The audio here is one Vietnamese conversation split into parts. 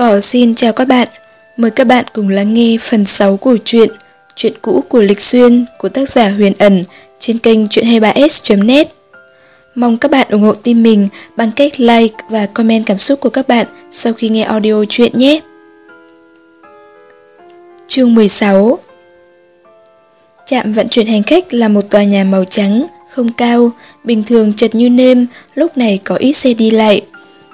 Cỏ xin chào các bạn, mời các bạn cùng lắng nghe phần 6 của truyện Chuyện cũ của Lịch Xuyên của tác giả Huyền Ẩn trên kênh chuyện23s.net Mong các bạn ủng hộ team mình bằng cách like và comment cảm xúc của các bạn sau khi nghe audio chuyện nhé. Chương 16 Trạm vận chuyển hành khách là một tòa nhà màu trắng, không cao, bình thường chật như nêm, lúc này có ít xe đi lại.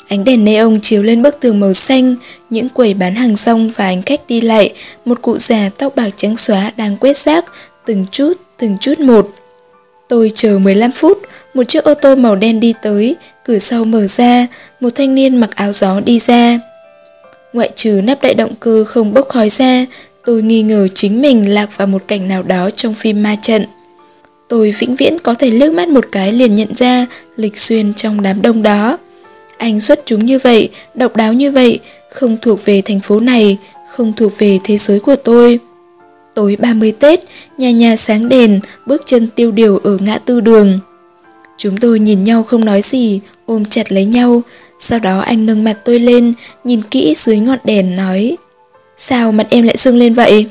Ánh đèn neon chiếu lên bức tường màu xanh, những quầy bán hàng rong và hành khách đi lại, một cụ già tóc bạc trắng xóa đang quét rác, từng chút, từng chút một. Tôi chờ 15 phút, một chiếc ô tô màu đen đi tới, cửa sau mở ra, một thanh niên mặc áo gió đi ra. Ngoại trừ nắp đại động cơ không bốc khói ra, tôi nghi ngờ chính mình lạc vào một cảnh nào đó trong phim ma trận. Tôi vĩnh viễn có thể lướt mắt một cái liền nhận ra lịch xuyên trong đám đông đó. Anh xuất chúng như vậy, độc đáo như vậy, không thuộc về thành phố này, không thuộc về thế giới của tôi. Tối 30 Tết, nhà nhà sáng đèn, bước chân tiêu điều ở ngã tư đường. Chúng tôi nhìn nhau không nói gì, ôm chặt lấy nhau. Sau đó anh nâng mặt tôi lên, nhìn kỹ dưới ngọn đèn nói Sao mặt em lại sưng lên vậy?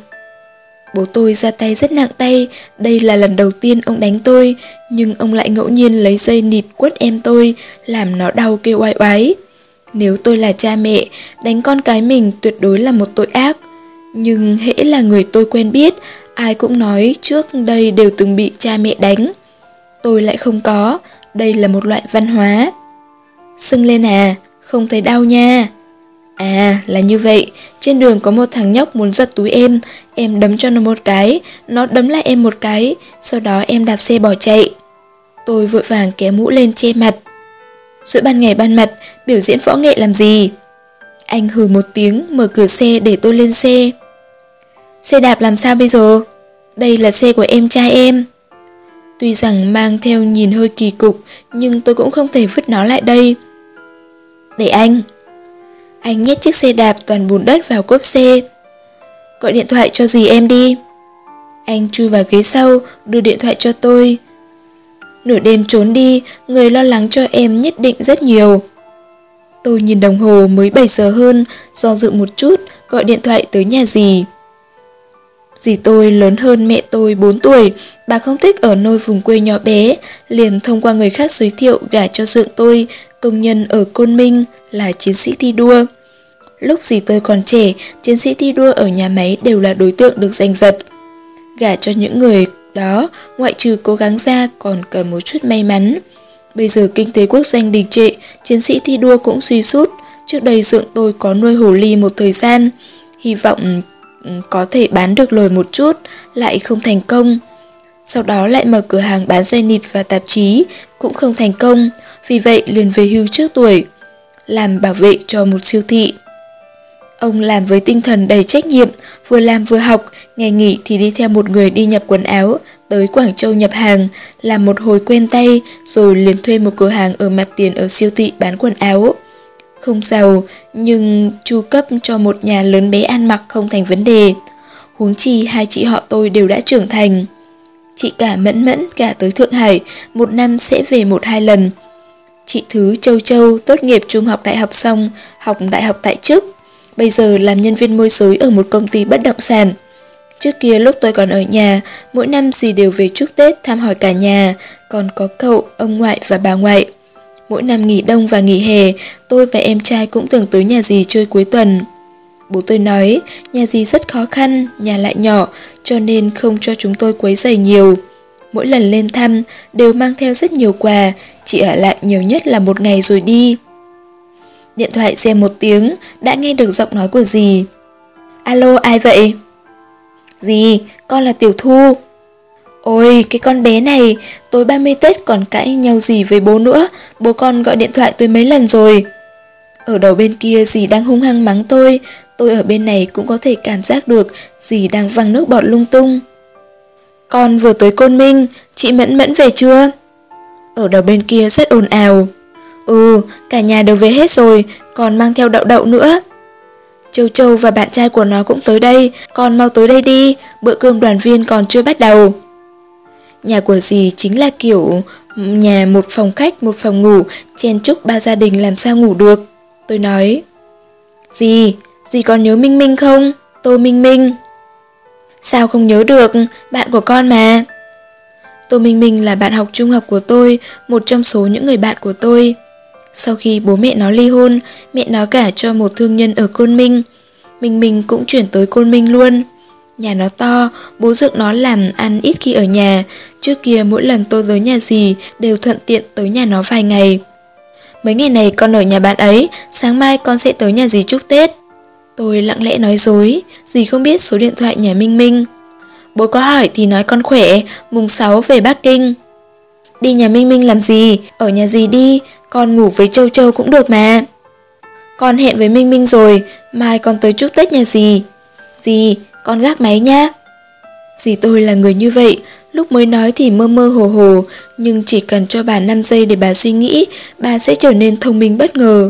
Bố tôi ra tay rất nặng tay, đây là lần đầu tiên ông đánh tôi, nhưng ông lại ngẫu nhiên lấy dây nịt quất em tôi, làm nó đau kêu oai oái. Nếu tôi là cha mẹ, đánh con cái mình tuyệt đối là một tội ác. Nhưng hễ là người tôi quen biết, ai cũng nói trước đây đều từng bị cha mẹ đánh. Tôi lại không có, đây là một loại văn hóa. Sưng lên à, không thấy đau nha. À, là như vậy, trên đường có một thằng nhóc muốn giật túi em, em đấm cho nó một cái, nó đấm lại em một cái, sau đó em đạp xe bỏ chạy. Tôi vội vàng kéo mũ lên che mặt. Giữa ban ngày ban mặt, biểu diễn võ nghệ làm gì? Anh hừ một tiếng, mở cửa xe để tôi lên xe. Xe đạp làm sao bây giờ? Đây là xe của em trai em. Tuy rằng mang theo nhìn hơi kỳ cục, nhưng tôi cũng không thể vứt nó lại đây. Để anh. Anh nhét chiếc xe đạp toàn bùn đất vào cốp xe. Gọi điện thoại cho gì em đi. Anh chui vào ghế sau, đưa điện thoại cho tôi. Nửa đêm trốn đi, người lo lắng cho em nhất định rất nhiều. Tôi nhìn đồng hồ mới 7 giờ hơn, do dự một chút, gọi điện thoại tới nhà dì. Dì tôi lớn hơn mẹ tôi 4 tuổi, bà không thích ở nơi vùng quê nhỏ bé, liền thông qua người khác giới thiệu gả cho dượng tôi, công nhân ở Côn Minh, là chiến sĩ thi đua. Lúc dì tôi còn trẻ, chiến sĩ thi đua ở nhà máy đều là đối tượng được giành giật. Gả cho những người đó, ngoại trừ cố gắng ra còn cần một chút may mắn. Bây giờ kinh tế quốc doanh đình trệ, chiến sĩ thi đua cũng suy sút. Trước đây dượng tôi có nuôi hồ ly một thời gian, hy vọng Ừ, có thể bán được lời một chút, lại không thành công. Sau đó lại mở cửa hàng bán dây nịt và tạp chí, cũng không thành công, vì vậy liền về hưu trước tuổi, làm bảo vệ cho một siêu thị. Ông làm với tinh thần đầy trách nhiệm, vừa làm vừa học, ngày nghỉ thì đi theo một người đi nhập quần áo, tới Quảng Châu nhập hàng, làm một hồi quen tay, rồi liền thuê một cửa hàng ở mặt tiền ở siêu thị bán quần áo. Không giàu, nhưng chu cấp cho một nhà lớn bé ăn mặc không thành vấn đề. Huống chi hai chị họ tôi đều đã trưởng thành. Chị cả mẫn mẫn cả tới Thượng Hải, một năm sẽ về một hai lần. Chị Thứ Châu Châu tốt nghiệp trung học đại học xong, học đại học tại chức. Bây giờ làm nhân viên môi giới ở một công ty bất động sản. Trước kia lúc tôi còn ở nhà, mỗi năm dì đều về chúc Tết thăm hỏi cả nhà, còn có cậu, ông ngoại và bà ngoại. Mỗi năm nghỉ đông và nghỉ hè, tôi và em trai cũng thường tới nhà dì chơi cuối tuần. Bố tôi nói, nhà dì rất khó khăn, nhà lại nhỏ, cho nên không cho chúng tôi quấy rầy nhiều. Mỗi lần lên thăm, đều mang theo rất nhiều quà, chỉ ở lại nhiều nhất là một ngày rồi đi. Điện thoại xem một tiếng, đã nghe được giọng nói của dì. Alo, ai vậy? Dì, con là Tiểu Thu. Ôi, cái con bé này, tối 30 Tết còn cãi nhau gì với bố nữa, bố con gọi điện thoại tôi mấy lần rồi. Ở đầu bên kia dì đang hung hăng mắng tôi, tôi ở bên này cũng có thể cảm giác được dì đang văng nước bọt lung tung. Con vừa tới Côn Minh, chị Mẫn Mẫn về chưa? Ở đầu bên kia rất ồn ào. Ừ, cả nhà đều về hết rồi, còn mang theo đậu đậu nữa. Châu Châu và bạn trai của nó cũng tới đây, con mau tới đây đi, bữa cơm đoàn viên còn chưa bắt đầu. Nhà của dì chính là kiểu nhà một phòng khách, một phòng ngủ, chen chúc ba gia đình làm sao ngủ được. Tôi nói, Dì, Dì còn nhớ Minh Minh không? Tô Minh Minh. Sao không nhớ được, bạn của con mà. Tô Minh Minh là bạn học trung học của tôi, một trong số những người bạn của tôi. Sau khi bố mẹ nó ly hôn, mẹ nó cả cho một thương nhân ở Côn Minh. Minh Minh cũng chuyển tới Côn Minh luôn. Nhà nó to, bố dựng nó làm ăn ít khi ở nhà. Trước kia mỗi lần tôi tới nhà gì đều thuận tiện tới nhà nó vài ngày. Mấy ngày này con ở nhà bạn ấy, sáng mai con sẽ tới nhà dì chúc Tết. Tôi lặng lẽ nói dối, dì không biết số điện thoại nhà Minh Minh. Bố có hỏi thì nói con khỏe, mùng 6 về Bắc Kinh. Đi nhà Minh Minh làm gì, ở nhà dì đi, con ngủ với Châu Châu cũng được mà. Con hẹn với Minh Minh rồi, mai con tới chúc Tết nhà dì. Dì, con gác máy nha. Dì tôi là người như vậy, lúc mới nói thì mơ mơ hồ hồ, nhưng chỉ cần cho bà 5 giây để bà suy nghĩ, bà sẽ trở nên thông minh bất ngờ.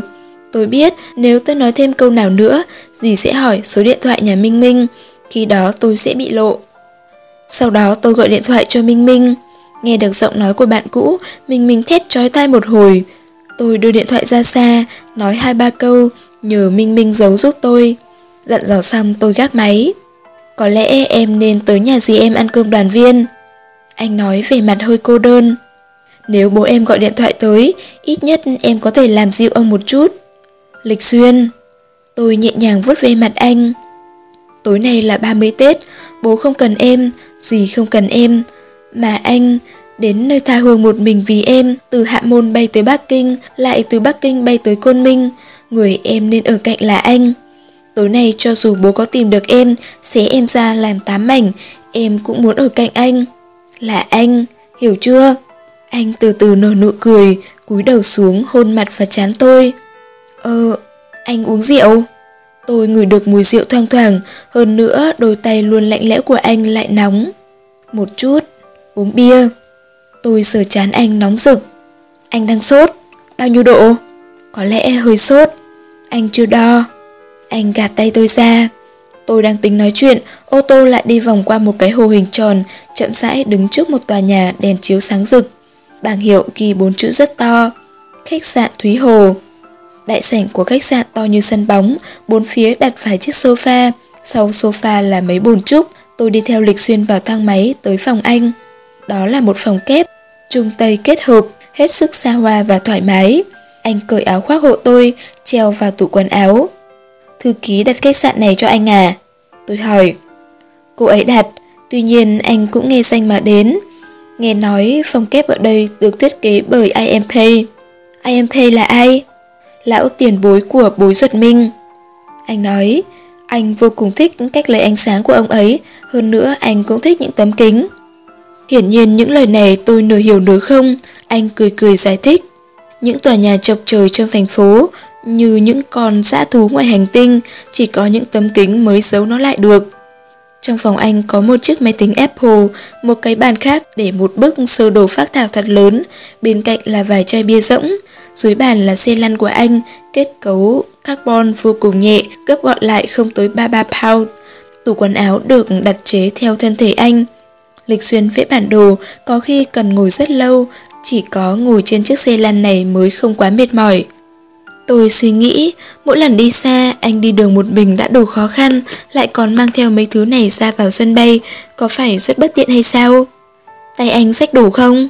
Tôi biết nếu tôi nói thêm câu nào nữa, dì sẽ hỏi số điện thoại nhà Minh Minh, khi đó tôi sẽ bị lộ. Sau đó tôi gọi điện thoại cho Minh Minh. Nghe được giọng nói của bạn cũ, Minh Minh thét trói tai một hồi. Tôi đưa điện thoại ra xa, nói hai ba câu, nhờ Minh Minh giấu giúp tôi. Dặn dò xong tôi gác máy. Có lẽ em nên tới nhà dì em ăn cơm đoàn viên. Anh nói về mặt hơi cô đơn. Nếu bố em gọi điện thoại tới, ít nhất em có thể làm dịu ông một chút. Lịch Xuyên. Tôi nhẹ nhàng vuốt về mặt anh. Tối nay là 30 Tết, bố không cần em, dì không cần em. Mà anh, đến nơi tha hương một mình vì em, từ Hạ Môn bay tới Bắc Kinh, lại từ Bắc Kinh bay tới Côn Minh. Người em nên ở cạnh là anh. Tối nay cho dù bố có tìm được em, xé em ra làm tám mảnh, em cũng muốn ở cạnh anh. Là anh, hiểu chưa? Anh từ từ nở nụ cười, cúi đầu xuống hôn mặt và chán tôi. Ờ, anh uống rượu. Tôi ngửi được mùi rượu thoang thoảng, hơn nữa đôi tay luôn lạnh lẽo của anh lại nóng. Một chút, uống bia. Tôi sờ chán anh nóng rực. Anh đang sốt, bao nhiêu độ? Có lẽ hơi sốt. Anh chưa đo. Anh gạt tay tôi ra. Tôi đang tính nói chuyện, ô tô lại đi vòng qua một cái hồ hình tròn, chậm rãi đứng trước một tòa nhà đèn chiếu sáng rực. Bảng hiệu ghi bốn chữ rất to. Khách sạn Thúy Hồ. Đại sảnh của khách sạn to như sân bóng, bốn phía đặt vài chiếc sofa, sau sofa là mấy bồn trúc, tôi đi theo lịch xuyên vào thang máy tới phòng anh. Đó là một phòng kép, trung tây kết hợp, hết sức xa hoa và thoải mái. Anh cởi áo khoác hộ tôi, treo vào tủ quần áo. Thư ký đặt khách sạn này cho anh à? Tôi hỏi. Cô ấy đặt, tuy nhiên anh cũng nghe danh mà đến. Nghe nói phòng kép ở đây được thiết kế bởi IMP. IMP là ai? Lão tiền bối của bối ruột Minh. Anh nói, anh vô cùng thích cách lấy ánh sáng của ông ấy, hơn nữa anh cũng thích những tấm kính. Hiển nhiên những lời này tôi nửa hiểu nửa không, anh cười cười giải thích. Những tòa nhà chọc trời trong thành phố, như những con dã thú ngoài hành tinh, chỉ có những tấm kính mới giấu nó lại được. Trong phòng anh có một chiếc máy tính Apple, một cái bàn khác để một bức sơ đồ phác thảo thật lớn, bên cạnh là vài chai bia rỗng. Dưới bàn là xe lăn của anh, kết cấu carbon vô cùng nhẹ, gấp gọn lại không tới 33 pound. Tủ quần áo được đặt chế theo thân thể anh. Lịch xuyên vẽ bản đồ, có khi cần ngồi rất lâu, chỉ có ngồi trên chiếc xe lăn này mới không quá mệt mỏi. Tôi suy nghĩ, mỗi lần đi xa, anh đi đường một mình đã đủ khó khăn, lại còn mang theo mấy thứ này ra vào sân bay, có phải rất bất tiện hay sao? Tay anh sách đủ không?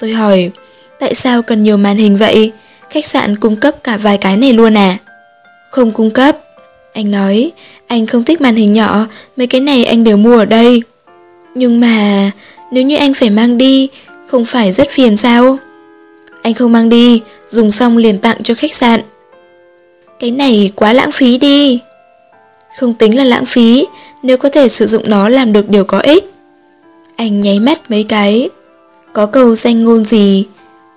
Tôi hỏi, tại sao cần nhiều màn hình vậy? Khách sạn cung cấp cả vài cái này luôn à? Không cung cấp. Anh nói, anh không thích màn hình nhỏ, mấy cái này anh đều mua ở đây. Nhưng mà, nếu như anh phải mang đi, không phải rất phiền sao? Anh không mang đi, dùng xong liền tặng cho khách sạn. Cái này quá lãng phí đi. Không tính là lãng phí, nếu có thể sử dụng nó làm được điều có ích. Anh nháy mắt mấy cái. Có câu danh ngôn gì?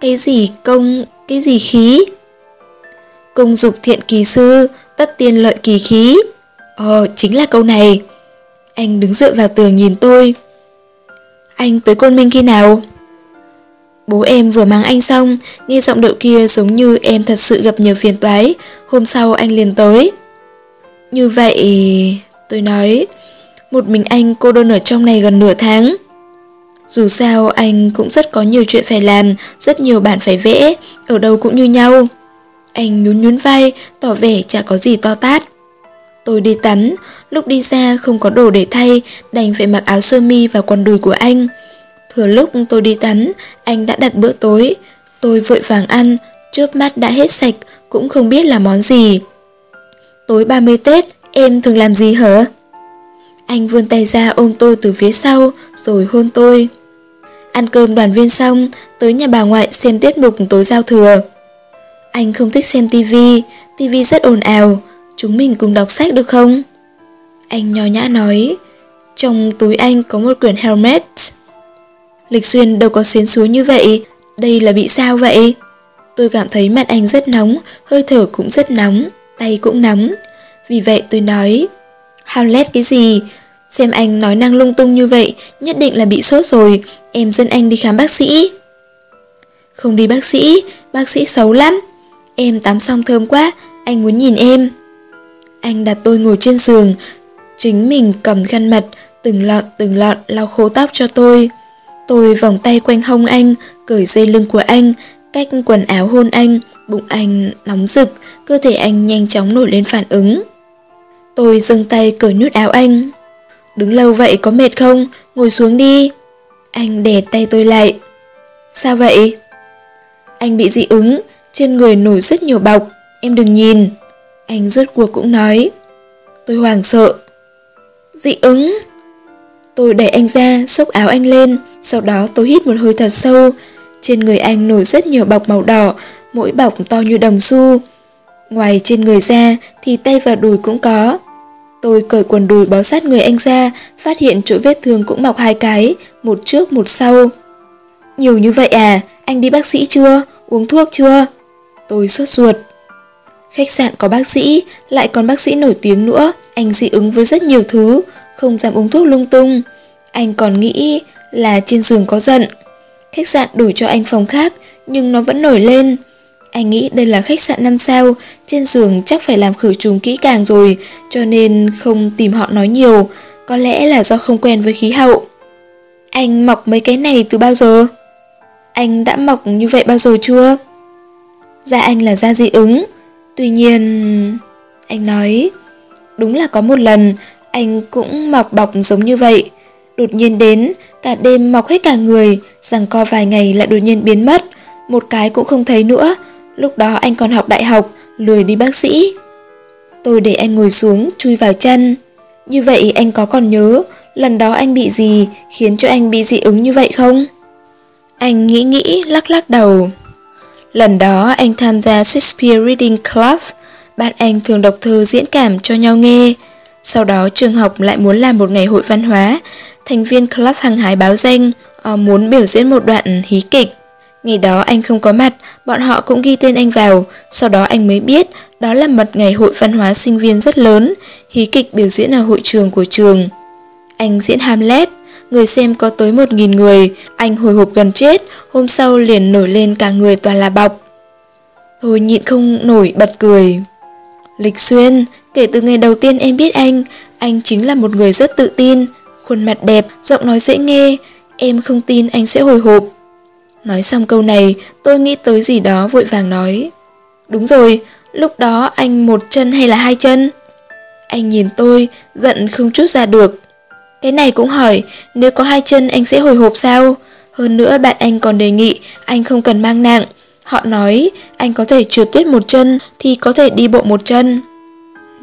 Cái gì công, cái gì khí? Công dục thiện kỳ sư, tất tiên lợi kỳ khí. Ờ, chính là câu này. Anh đứng dựa vào tường nhìn tôi. Anh tới Côn Minh khi nào? Bố em vừa mang anh xong, nghe giọng điệu kia giống như em thật sự gặp nhiều phiền toái, hôm sau anh liền tới. Như vậy, tôi nói, một mình anh cô đơn ở trong này gần nửa tháng. Dù sao anh cũng rất có nhiều chuyện phải làm, rất nhiều bản phải vẽ, ở đâu cũng như nhau. Anh nhún nhún vai, tỏ vẻ chả có gì to tát. Tôi đi tắm, lúc đi ra không có đồ để thay, đành phải mặc áo sơ mi và quần đùi của anh. Thừa lúc tôi đi tắm, anh đã đặt bữa tối. Tôi vội vàng ăn, chớp mắt đã hết sạch, cũng không biết là món gì. Tối 30 Tết, em thường làm gì hả? Anh vươn tay ra ôm tôi từ phía sau, rồi hôn tôi. Ăn cơm đoàn viên xong, tới nhà bà ngoại xem tiết mục tối giao thừa. Anh không thích xem tivi, tivi rất ồn ào, chúng mình cùng đọc sách được không? Anh nhỏ nhã nói, trong túi anh có một quyển helmet. Lịch Xuyên đâu có xến xuống như vậy, đây là bị sao vậy? Tôi cảm thấy mặt anh rất nóng, hơi thở cũng rất nóng, tay cũng nóng. Vì vậy tôi nói, Hamlet cái gì? Xem anh nói năng lung tung như vậy, nhất định là bị sốt rồi, em dẫn anh đi khám bác sĩ. Không đi bác sĩ, bác sĩ xấu lắm. Em tắm xong thơm quá, anh muốn nhìn em. Anh đặt tôi ngồi trên giường, chính mình cầm khăn mặt, từng lọt từng lọt lau khô tóc cho tôi. Tôi vòng tay quanh hông anh, cởi dây lưng của anh, cách quần áo hôn anh, bụng anh nóng rực, cơ thể anh nhanh chóng nổi lên phản ứng. Tôi dâng tay cởi nút áo anh. Đứng lâu vậy có mệt không? Ngồi xuống đi. Anh đè tay tôi lại. Sao vậy? Anh bị dị ứng, trên người nổi rất nhiều bọc, em đừng nhìn. Anh rốt cuộc cũng nói. Tôi hoảng sợ. Dị ứng? Tôi đẩy anh ra, xốc áo anh lên, sau đó tôi hít một hơi thật sâu. Trên người anh nổi rất nhiều bọc màu đỏ, mỗi bọc to như đồng xu. Ngoài trên người ra thì tay và đùi cũng có. Tôi cởi quần đùi bó sát người anh ra, phát hiện chỗ vết thương cũng mọc hai cái, một trước một sau. Nhiều như vậy à, anh đi bác sĩ chưa? Uống thuốc chưa? Tôi sốt ruột. Khách sạn có bác sĩ, lại còn bác sĩ nổi tiếng nữa, anh dị ứng với rất nhiều thứ, không dám uống thuốc lung tung. Anh còn nghĩ là trên giường có giận. Khách sạn đổi cho anh phòng khác, nhưng nó vẫn nổi lên. Anh nghĩ đây là khách sạn 5 sao, trên giường chắc phải làm khử trùng kỹ càng rồi, cho nên không tìm họ nói nhiều, có lẽ là do không quen với khí hậu. Anh mọc mấy cái này từ bao giờ? Anh đã mọc như vậy bao giờ chưa? Da anh là da dị ứng, tuy nhiên... Anh nói, đúng là có một lần anh cũng mọc bọc giống như vậy. Đột nhiên đến, cả đêm mọc hết cả người, rằng co vài ngày lại đột nhiên biến mất, một cái cũng không thấy nữa, Lúc đó anh còn học đại học, lười đi bác sĩ. Tôi để anh ngồi xuống, chui vào chân. Như vậy anh có còn nhớ lần đó anh bị gì khiến cho anh bị dị ứng như vậy không? Anh nghĩ nghĩ lắc lắc đầu. Lần đó anh tham gia Shakespeare Reading Club, bạn anh thường đọc thơ diễn cảm cho nhau nghe. Sau đó trường học lại muốn làm một ngày hội văn hóa, thành viên club hàng hái báo danh, uh, muốn biểu diễn một đoạn hí kịch. Ngày đó anh không có mặt, bọn họ cũng ghi tên anh vào, sau đó anh mới biết đó là một ngày hội văn hóa sinh viên rất lớn, hí kịch biểu diễn ở hội trường của trường. Anh diễn Hamlet, người xem có tới một nghìn người, anh hồi hộp gần chết, hôm sau liền nổi lên cả người toàn là bọc. Thôi nhịn không nổi bật cười. Lịch Xuyên, kể từ ngày đầu tiên em biết anh, anh chính là một người rất tự tin, khuôn mặt đẹp, giọng nói dễ nghe, em không tin anh sẽ hồi hộp. Nói xong câu này, tôi nghĩ tới gì đó vội vàng nói. Đúng rồi, lúc đó anh một chân hay là hai chân? Anh nhìn tôi, giận không chút ra được. Cái này cũng hỏi, nếu có hai chân anh sẽ hồi hộp sao? Hơn nữa bạn anh còn đề nghị anh không cần mang nặng. Họ nói anh có thể trượt tuyết một chân thì có thể đi bộ một chân.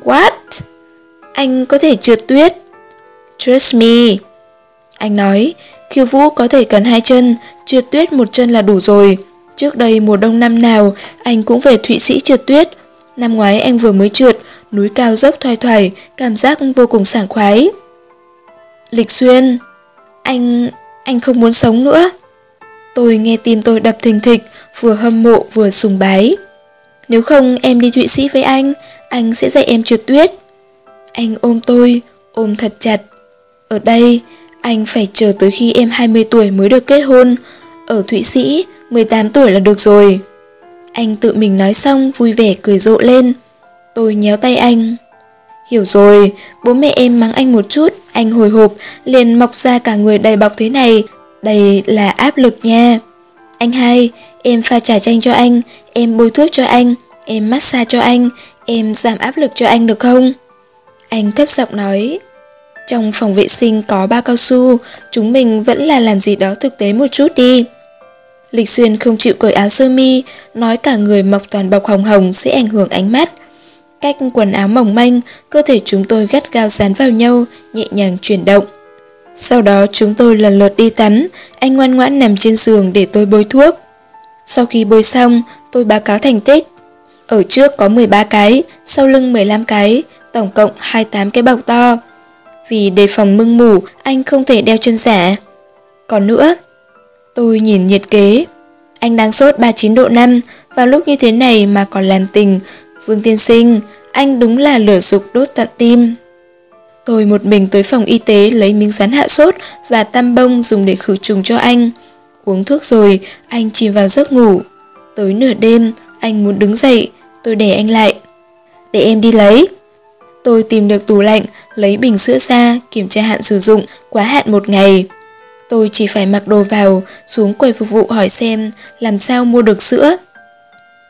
What? Anh có thể trượt tuyết? Trust me. Anh nói, khiêu vũ có thể cần hai chân, trượt tuyết một chân là đủ rồi. Trước đây mùa đông năm nào, anh cũng về Thụy Sĩ trượt tuyết. Năm ngoái anh vừa mới trượt, núi cao dốc thoai thoải, cảm giác vô cùng sảng khoái. Lịch Xuyên, anh... anh không muốn sống nữa. Tôi nghe tim tôi đập thình thịch, vừa hâm mộ vừa sùng bái. Nếu không em đi Thụy Sĩ với anh, anh sẽ dạy em trượt tuyết. Anh ôm tôi, ôm thật chặt. Ở đây, anh phải chờ tới khi em 20 tuổi mới được kết hôn. Ở Thụy Sĩ, 18 tuổi là được rồi. Anh tự mình nói xong vui vẻ cười rộ lên. Tôi nhéo tay anh. Hiểu rồi, bố mẹ em mắng anh một chút, anh hồi hộp, liền mọc ra cả người đầy bọc thế này. Đây là áp lực nha. Anh hai, em pha trà chanh cho anh, em bôi thuốc cho anh, em massage cho anh, em giảm áp lực cho anh được không? Anh thấp giọng nói. Trong phòng vệ sinh có bao cao su, chúng mình vẫn là làm gì đó thực tế một chút đi. Lịch Xuyên không chịu cởi áo sơ mi, nói cả người mọc toàn bọc hồng hồng sẽ ảnh hưởng ánh mắt. Cách quần áo mỏng manh, cơ thể chúng tôi gắt gao dán vào nhau, nhẹ nhàng chuyển động. Sau đó chúng tôi lần lượt đi tắm, anh ngoan ngoãn nằm trên giường để tôi bôi thuốc. Sau khi bôi xong, tôi báo cáo thành tích. Ở trước có 13 cái, sau lưng 15 cái, tổng cộng 28 cái bọc to. Vì đề phòng mưng mù, anh không thể đeo chân giả. Còn nữa, tôi nhìn nhiệt kế. Anh đang sốt 39 độ 5, vào lúc như thế này mà còn làm tình. Vương tiên sinh, anh đúng là lửa dục đốt tận tim. Tôi một mình tới phòng y tế lấy miếng rán hạ sốt và tam bông dùng để khử trùng cho anh. Uống thuốc rồi, anh chìm vào giấc ngủ. Tới nửa đêm, anh muốn đứng dậy, tôi để anh lại. Để em đi lấy. Tôi tìm được tủ lạnh, lấy bình sữa ra, kiểm tra hạn sử dụng, quá hạn một ngày. Tôi chỉ phải mặc đồ vào, xuống quầy phục vụ hỏi xem làm sao mua được sữa.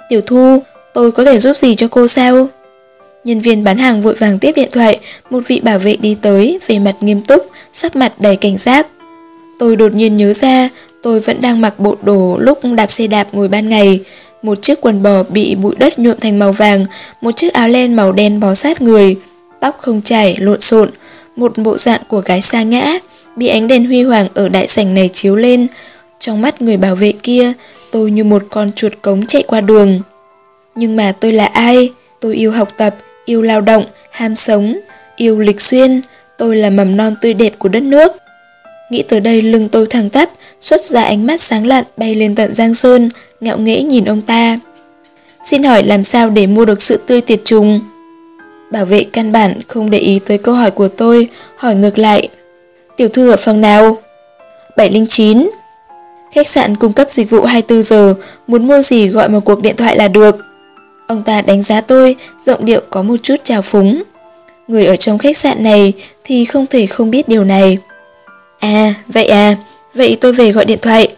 Tiểu Thu, tôi có thể giúp gì cho cô sao? Nhân viên bán hàng vội vàng tiếp điện thoại, một vị bảo vệ đi tới, về mặt nghiêm túc, sắc mặt đầy cảnh giác. Tôi đột nhiên nhớ ra, tôi vẫn đang mặc bộ đồ lúc đạp xe đạp ngồi ban ngày. Một chiếc quần bò bị bụi đất nhuộm thành màu vàng, một chiếc áo len màu đen bó sát người, tóc không chảy, lộn xộn, một bộ dạng của gái xa ngã, bị ánh đèn huy hoàng ở đại sảnh này chiếu lên. Trong mắt người bảo vệ kia, tôi như một con chuột cống chạy qua đường. Nhưng mà tôi là ai? Tôi yêu học tập, yêu lao động, ham sống, yêu lịch xuyên, tôi là mầm non tươi đẹp của đất nước. Nghĩ tới đây lưng tôi thẳng tắp, xuất ra ánh mắt sáng lạn bay lên tận Giang Sơn, ngạo nghễ nhìn ông ta. Xin hỏi làm sao để mua được sự tươi tiệt trùng? Bảo vệ căn bản không để ý tới câu hỏi của tôi, hỏi ngược lại. Tiểu thư ở phòng nào? 709 Khách sạn cung cấp dịch vụ 24 giờ, muốn mua gì gọi một cuộc điện thoại là được. Ông ta đánh giá tôi, giọng điệu có một chút trào phúng. Người ở trong khách sạn này thì không thể không biết điều này. À, vậy à, vậy tôi về gọi điện thoại.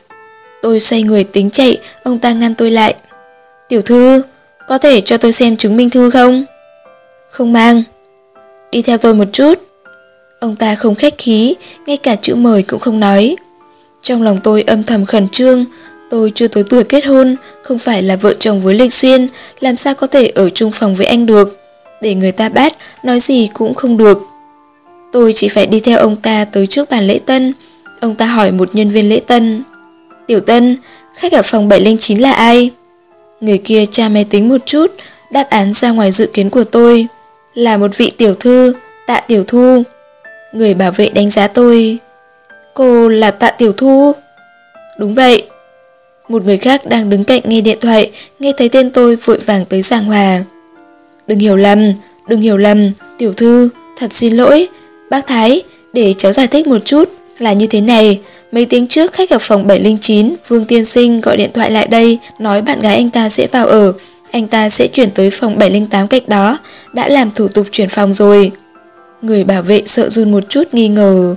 Tôi xoay người tính chạy, ông ta ngăn tôi lại. Tiểu thư, có thể cho tôi xem chứng minh thư không? Không mang. Đi theo tôi một chút. Ông ta không khách khí, ngay cả chữ mời cũng không nói. Trong lòng tôi âm thầm khẩn trương, tôi chưa tới tuổi kết hôn, không phải là vợ chồng với Lịch Xuyên, làm sao có thể ở chung phòng với anh được. Để người ta bắt, nói gì cũng không được. Tôi chỉ phải đi theo ông ta tới trước bàn lễ tân. Ông ta hỏi một nhân viên lễ tân. Tiểu Tân, khách ở phòng 709 là ai? Người kia tra máy tính một chút, đáp án ra ngoài dự kiến của tôi. Là một vị tiểu thư, tạ tiểu thu. Người bảo vệ đánh giá tôi. Cô là tạ tiểu thu? Đúng vậy. Một người khác đang đứng cạnh nghe điện thoại, nghe thấy tên tôi vội vàng tới giảng hòa. Đừng hiểu lầm, đừng hiểu lầm, tiểu thư, thật xin lỗi. Bác Thái, để cháu giải thích một chút, là như thế này. Mấy tiếng trước khách ở phòng 709, Vương Tiên Sinh gọi điện thoại lại đây, nói bạn gái anh ta sẽ vào ở. Anh ta sẽ chuyển tới phòng 708 cách đó, đã làm thủ tục chuyển phòng rồi. Người bảo vệ sợ run một chút nghi ngờ.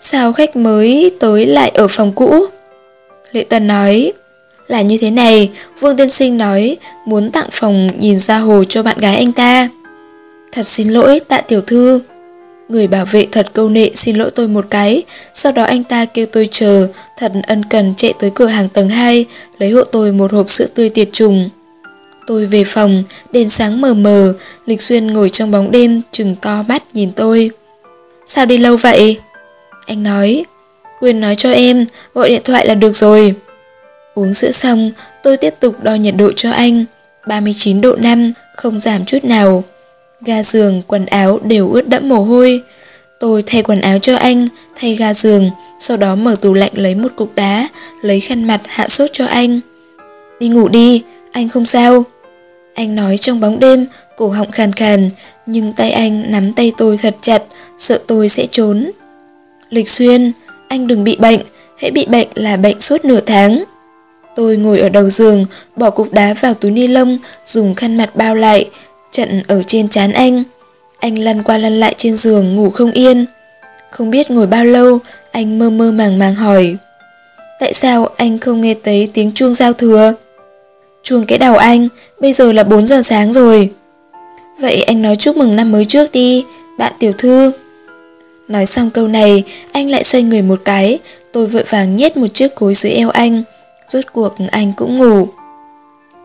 Sao khách mới tới lại ở phòng cũ? Lệ Tân nói, là như thế này, Vương Tiên Sinh nói muốn tặng phòng nhìn ra hồ cho bạn gái anh ta. Thật xin lỗi, tạ tiểu thư. Người bảo vệ thật câu nệ xin lỗi tôi một cái, sau đó anh ta kêu tôi chờ, thật ân cần chạy tới cửa hàng tầng 2, lấy hộ tôi một hộp sữa tươi tiệt trùng. Tôi về phòng, đèn sáng mờ mờ, Lịch Xuyên ngồi trong bóng đêm, trừng to mắt nhìn tôi. Sao đi lâu vậy? Anh nói, quên nói cho em, gọi điện thoại là được rồi. Uống sữa xong, tôi tiếp tục đo nhiệt độ cho anh. 39 độ 5, không giảm chút nào. Ga giường, quần áo đều ướt đẫm mồ hôi. Tôi thay quần áo cho anh, thay ga giường, sau đó mở tủ lạnh lấy một cục đá, lấy khăn mặt hạ sốt cho anh. Đi ngủ đi, anh không sao. Anh nói trong bóng đêm, cổ họng khàn khàn, nhưng tay anh nắm tay tôi thật chặt, sợ tôi sẽ trốn. Lịch xuyên, anh đừng bị bệnh, hãy bị bệnh là bệnh suốt nửa tháng. Tôi ngồi ở đầu giường, bỏ cục đá vào túi ni lông, dùng khăn mặt bao lại, trận ở trên chán anh. Anh lăn qua lăn lại trên giường ngủ không yên. Không biết ngồi bao lâu, anh mơ mơ màng màng hỏi. Tại sao anh không nghe thấy tiếng chuông giao thừa? Chuông cái đầu anh, bây giờ là 4 giờ sáng rồi. Vậy anh nói chúc mừng năm mới trước đi, Bạn tiểu thư Nói xong câu này, anh lại xoay người một cái, tôi vội vàng nhét một chiếc gối dưới eo anh. Rốt cuộc anh cũng ngủ.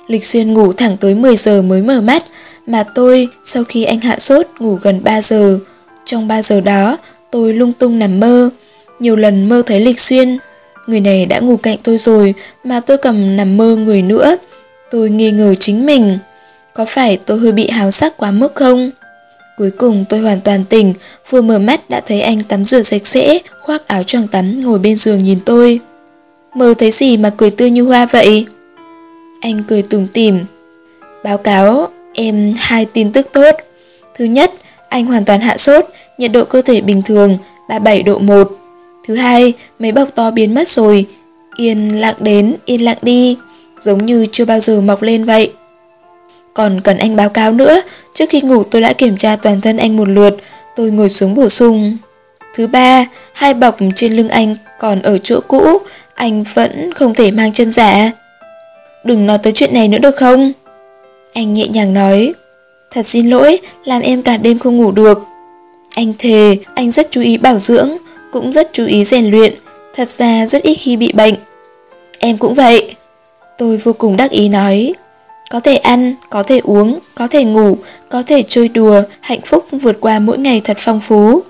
Lịch xuyên ngủ thẳng tới 10 giờ mới mở mắt, mà tôi sau khi anh hạ sốt ngủ gần 3 giờ. Trong 3 giờ đó, tôi lung tung nằm mơ. Nhiều lần mơ thấy Lịch xuyên. Người này đã ngủ cạnh tôi rồi mà tôi cầm nằm mơ người nữa. Tôi nghi ngờ chính mình. Có phải tôi hơi bị háo sắc quá mức không? Cuối cùng tôi hoàn toàn tỉnh, vừa mở mắt đã thấy anh tắm rửa sạch sẽ, khoác áo choàng tắm ngồi bên giường nhìn tôi. Mơ thấy gì mà cười tươi như hoa vậy? Anh cười tủm tỉm. Báo cáo, em hai tin tức tốt. Thứ nhất, anh hoàn toàn hạ sốt, nhiệt độ cơ thể bình thường, 37 độ 1. Thứ hai, mấy bọc to biến mất rồi, yên lặng đến, yên lặng đi, giống như chưa bao giờ mọc lên vậy. Còn cần anh báo cáo nữa, trước khi ngủ tôi đã kiểm tra toàn thân anh một lượt, tôi ngồi xuống bổ sung. Thứ ba, hai bọc trên lưng anh còn ở chỗ cũ, anh vẫn không thể mang chân giả. Đừng nói tới chuyện này nữa được không? Anh nhẹ nhàng nói. Thật xin lỗi, làm em cả đêm không ngủ được. Anh thề, anh rất chú ý bảo dưỡng, cũng rất chú ý rèn luyện, thật ra rất ít khi bị bệnh. Em cũng vậy. Tôi vô cùng đắc ý nói. Có thể ăn, có thể uống, có thể ngủ, có thể chơi đùa, hạnh phúc vượt qua mỗi ngày thật phong phú.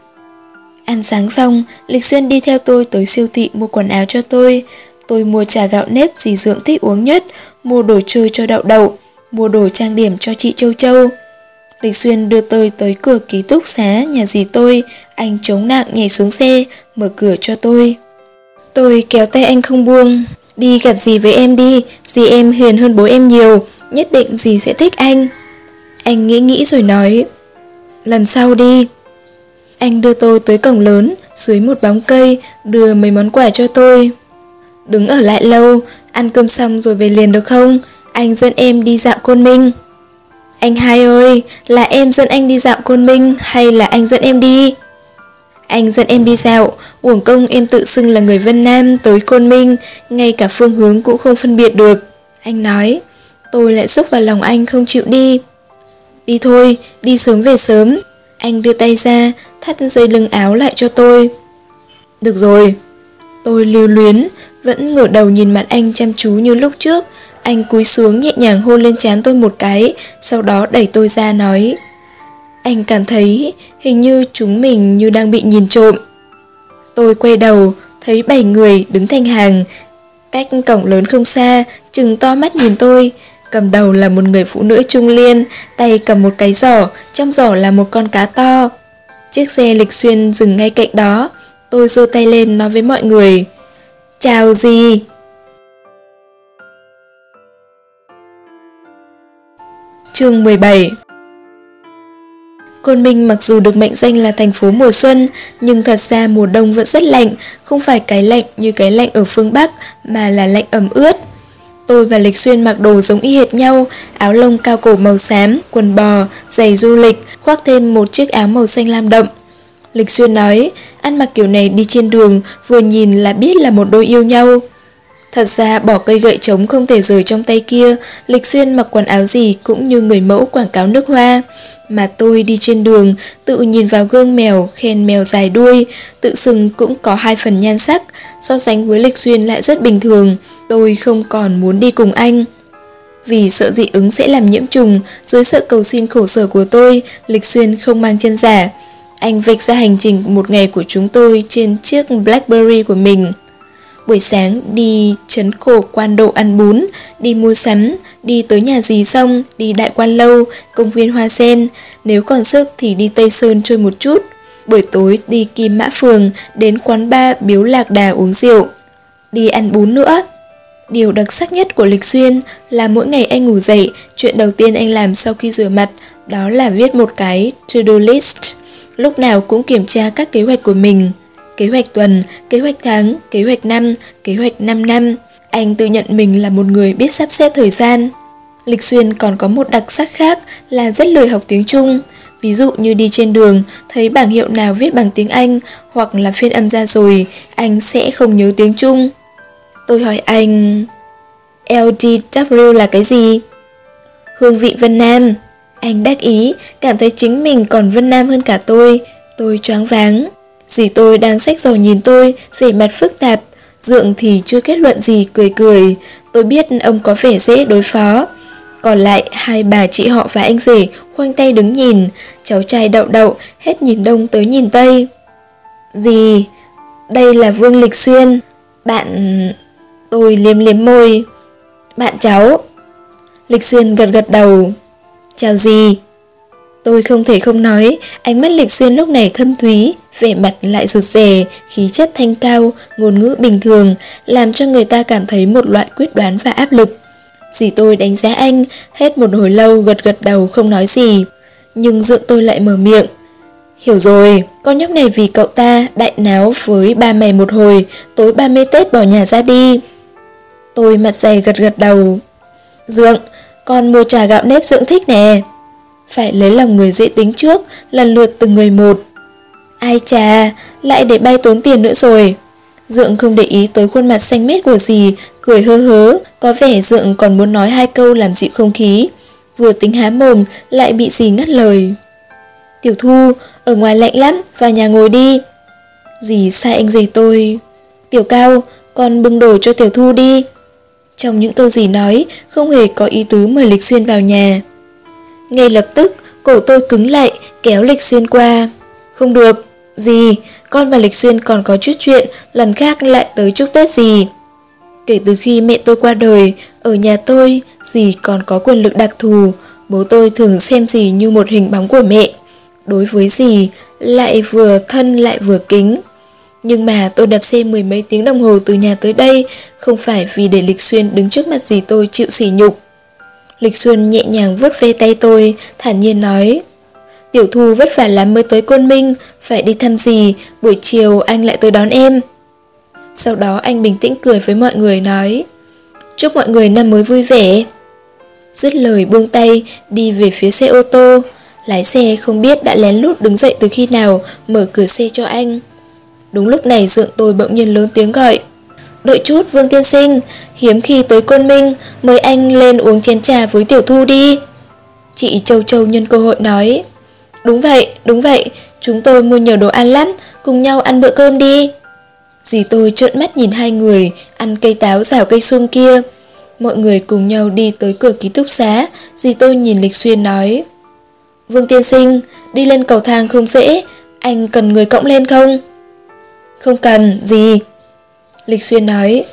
Ăn sáng xong, Lịch Xuyên đi theo tôi tới siêu thị mua quần áo cho tôi. Tôi mua trà gạo nếp dì dưỡng thích uống nhất, mua đồ chơi cho đậu đậu, mua đồ trang điểm cho chị Châu Châu. Lịch Xuyên đưa tôi tới cửa ký túc xá nhà dì tôi, anh chống nặng nhảy xuống xe, mở cửa cho tôi. Tôi kéo tay anh không buông, đi gặp dì với em đi, dì em hiền hơn bố em nhiều, nhất định dì sẽ thích anh. Anh nghĩ nghĩ rồi nói, lần sau đi. Anh đưa tôi tới cổng lớn, dưới một bóng cây, đưa mấy món quà cho tôi. Đứng ở lại lâu, ăn cơm xong rồi về liền được không? Anh dẫn em đi dạo Côn Minh. Anh hai ơi, là em dẫn anh đi dạo Côn Minh hay là anh dẫn em đi? Anh dẫn em đi dạo, uổng công em tự xưng là người Vân Nam tới Côn Minh, ngay cả phương hướng cũng không phân biệt được. Anh nói, tôi lại xúc vào lòng anh không chịu đi. Đi thôi, đi sớm về sớm. Anh đưa tay ra, thắt dây lưng áo lại cho tôi. Được rồi. Tôi lưu luyến, vẫn ngửa đầu nhìn mặt anh chăm chú như lúc trước. Anh cúi xuống nhẹ nhàng hôn lên trán tôi một cái, sau đó đẩy tôi ra nói. Anh cảm thấy hình như chúng mình như đang bị nhìn trộm. Tôi quay đầu, thấy bảy người đứng thành hàng. Cách cổng lớn không xa, chừng to mắt nhìn tôi. Cầm đầu là một người phụ nữ trung liên, tay cầm một cái giỏ, trong giỏ là một con cá to. Chiếc xe lịch xuyên dừng ngay cạnh đó. Tôi giơ tay lên nói với mọi người. Chào gì? Chương 17 Côn Minh mặc dù được mệnh danh là thành phố mùa xuân, nhưng thật ra mùa đông vẫn rất lạnh, không phải cái lạnh như cái lạnh ở phương Bắc, mà là lạnh ẩm ướt. Tôi và Lịch Xuyên mặc đồ giống y hệt nhau, áo lông cao cổ màu xám, quần bò, giày du lịch, khoác thêm một chiếc áo màu xanh lam đậm. Lịch Xuyên nói, ăn mặc kiểu này đi trên đường, vừa nhìn là biết là một đôi yêu nhau. Thật ra bỏ cây gậy trống không thể rời trong tay kia, Lịch Xuyên mặc quần áo gì cũng như người mẫu quảng cáo nước hoa. Mà tôi đi trên đường, tự nhìn vào gương mèo, khen mèo dài đuôi, tự sừng cũng có hai phần nhan sắc, so sánh với Lịch Xuyên lại rất bình thường, tôi không còn muốn đi cùng anh. Vì sợ dị ứng sẽ làm nhiễm trùng, dưới sợ cầu xin khổ sở của tôi, Lịch Xuyên không mang chân giả. Anh vạch ra hành trình một ngày của chúng tôi trên chiếc Blackberry của mình. Buổi sáng đi chấn cổ quan độ ăn bún, đi mua sắm, đi tới nhà dì xong, đi đại quan lâu, công viên hoa sen. Nếu còn sức thì đi Tây Sơn chơi một chút. Buổi tối đi Kim Mã Phường, đến quán bar biếu lạc đà uống rượu. Đi ăn bún nữa. Điều đặc sắc nhất của Lịch Xuyên là mỗi ngày anh ngủ dậy, chuyện đầu tiên anh làm sau khi rửa mặt đó là viết một cái to-do list. Lúc nào cũng kiểm tra các kế hoạch của mình. Kế hoạch tuần, kế hoạch tháng, kế hoạch năm, kế hoạch 5 năm. Anh tự nhận mình là một người biết sắp xếp thời gian. Lịch Xuyên còn có một đặc sắc khác là rất lười học tiếng Trung. Ví dụ như đi trên đường, thấy bảng hiệu nào viết bằng tiếng Anh hoặc là phiên âm ra rồi, anh sẽ không nhớ tiếng Trung. Tôi hỏi anh... LDW là cái gì? Hương vị Vân Nam. Anh đắc ý, cảm thấy chính mình còn vân nam hơn cả tôi. Tôi choáng váng. Dì tôi đang sách dầu nhìn tôi, vẻ mặt phức tạp. Dượng thì chưa kết luận gì, cười cười. Tôi biết ông có vẻ dễ đối phó. Còn lại, hai bà chị họ và anh rể khoanh tay đứng nhìn. Cháu trai đậu đậu, hết nhìn đông tới nhìn tây. Dì, đây là Vương Lịch Xuyên. Bạn... Tôi liếm liếm môi. Bạn cháu. Lịch Xuyên gật gật đầu. Chào gì? Tôi không thể không nói, ánh mắt Lịch Xuyên lúc này thâm thúy, vẻ mặt lại rụt rè, khí chất thanh cao, ngôn ngữ bình thường, làm cho người ta cảm thấy một loại quyết đoán và áp lực. Dì tôi đánh giá anh, hết một hồi lâu gật gật đầu không nói gì. Nhưng dượng tôi lại mở miệng. Hiểu rồi, con nhóc này vì cậu ta đại náo với ba mẹ một hồi, tối 30 Tết bỏ nhà ra đi. Tôi mặt dày gật gật đầu. Dượng, con mua trà gạo nếp dưỡng thích nè. Phải lấy lòng người dễ tính trước, lần lượt từng người một. Ai chà, lại để bay tốn tiền nữa rồi. Dượng không để ý tới khuôn mặt xanh mét của dì, cười hơ hớ, có vẻ Dượng còn muốn nói hai câu làm dịu không khí. Vừa tính há mồm, lại bị dì ngắt lời. Tiểu Thu, ở ngoài lạnh lắm, vào nhà ngồi đi. Dì sai anh rể tôi. Tiểu Cao, con bưng đồ cho Tiểu Thu đi. Trong những câu gì nói, không hề có ý tứ mời Lịch Xuyên vào nhà. Ngay lập tức, cổ tôi cứng lại, kéo Lịch Xuyên qua. Không được, gì, con và Lịch Xuyên còn có chút chuyện, lần khác lại tới chúc Tết gì. Kể từ khi mẹ tôi qua đời, ở nhà tôi, dì còn có quyền lực đặc thù, bố tôi thường xem dì như một hình bóng của mẹ. Đối với dì, lại vừa thân lại vừa kính. Nhưng mà tôi đạp xe mười mấy tiếng đồng hồ từ nhà tới đây, không phải vì để Lịch Xuyên đứng trước mặt gì tôi chịu sỉ nhục. Lịch Xuyên nhẹ nhàng vuốt ve tay tôi, thản nhiên nói Tiểu Thu vất vả lắm mới tới Côn Minh, phải đi thăm gì, buổi chiều anh lại tới đón em. Sau đó anh bình tĩnh cười với mọi người nói Chúc mọi người năm mới vui vẻ. Dứt lời buông tay, đi về phía xe ô tô. Lái xe không biết đã lén lút đứng dậy từ khi nào, mở cửa xe cho anh. Đúng lúc này dượng tôi bỗng nhiên lớn tiếng gọi. Đợi chút Vương Tiên Sinh, hiếm khi tới Côn Minh, mời anh lên uống chén trà với Tiểu Thu đi. Chị Châu Châu nhân cơ hội nói. Đúng vậy, đúng vậy, chúng tôi mua nhiều đồ ăn lắm, cùng nhau ăn bữa cơm đi. Dì tôi trợn mắt nhìn hai người, ăn cây táo rào cây sung kia. Mọi người cùng nhau đi tới cửa ký túc xá, dì tôi nhìn Lịch Xuyên nói. Vương Tiên Sinh, đi lên cầu thang không dễ, anh cần người cộng lên không? Không cần, gì? Lịch Xuyên nói,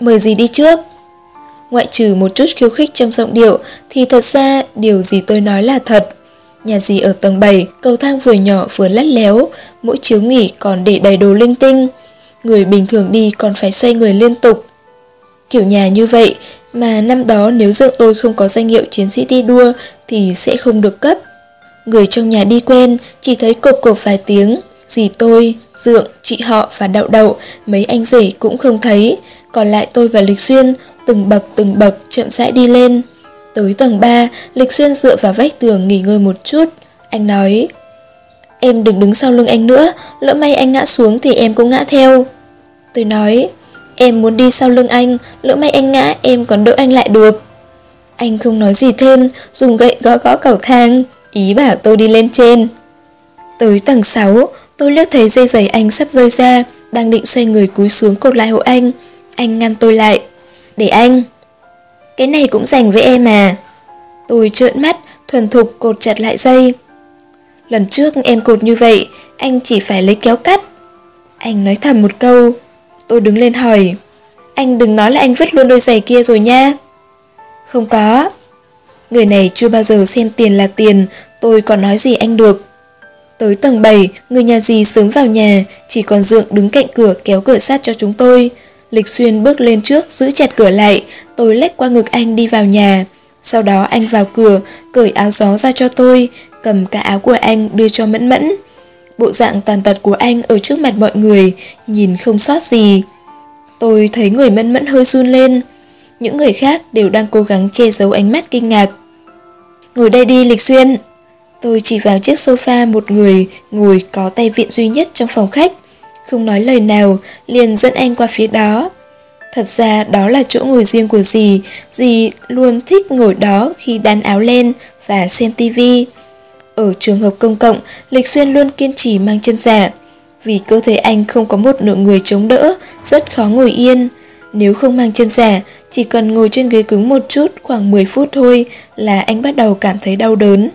mời gì đi trước. Ngoại trừ một chút khiêu khích trong giọng điệu thì thật ra điều gì tôi nói là thật. Nhà gì ở tầng 7, cầu thang vừa nhỏ vừa lắt léo, mỗi chiếu nghỉ còn để đầy đồ linh tinh. Người bình thường đi còn phải xoay người liên tục. Kiểu nhà như vậy mà năm đó nếu dượng tôi không có danh hiệu chiến sĩ đi đua thì sẽ không được cấp. Người trong nhà đi quen chỉ thấy cộp cộp vài tiếng, dì tôi, dượng, chị họ và đậu đậu, mấy anh rể cũng không thấy. Còn lại tôi và Lịch Xuyên từng bậc từng bậc chậm rãi đi lên. Tới tầng 3, Lịch Xuyên dựa vào vách tường nghỉ ngơi một chút. Anh nói, em đừng đứng sau lưng anh nữa, lỡ may anh ngã xuống thì em cũng ngã theo. Tôi nói, em muốn đi sau lưng anh, lỡ may anh ngã em còn đỡ anh lại được. Anh không nói gì thêm, dùng gậy gõ gõ cầu thang, ý bảo tôi đi lên trên. Tới tầng 6, tôi lướt thấy dây giày anh sắp rơi ra, đang định xoay người cúi xuống cột lại hộ anh. Anh ngăn tôi lại. Để anh. Cái này cũng dành với em à. Tôi trợn mắt, thuần thục cột chặt lại dây. Lần trước em cột như vậy, anh chỉ phải lấy kéo cắt. Anh nói thầm một câu. Tôi đứng lên hỏi. Anh đừng nói là anh vứt luôn đôi giày kia rồi nha. Không có. Người này chưa bao giờ xem tiền là tiền, tôi còn nói gì anh được. Tới tầng 7, người nhà dì sớm vào nhà, chỉ còn Dượng đứng cạnh cửa kéo cửa sát cho chúng tôi. Lịch Xuyên bước lên trước giữ chặt cửa lại, tôi lách qua ngực anh đi vào nhà. Sau đó anh vào cửa, cởi áo gió ra cho tôi, cầm cả áo của anh đưa cho Mẫn Mẫn. Bộ dạng tàn tật của anh ở trước mặt mọi người, nhìn không sót gì. Tôi thấy người Mẫn Mẫn hơi run lên. Những người khác đều đang cố gắng che giấu ánh mắt kinh ngạc. Ngồi đây đi Lịch Xuyên. Tôi chỉ vào chiếc sofa một người ngồi có tay vịn duy nhất trong phòng khách. Không nói lời nào, liền dẫn anh qua phía đó. Thật ra đó là chỗ ngồi riêng của dì, dì luôn thích ngồi đó khi đan áo lên và xem tivi. Ở trường hợp công cộng, Lịch Xuyên luôn kiên trì mang chân giả. Vì cơ thể anh không có một nửa người chống đỡ, rất khó ngồi yên. Nếu không mang chân giả, chỉ cần ngồi trên ghế cứng một chút khoảng 10 phút thôi là anh bắt đầu cảm thấy đau đớn.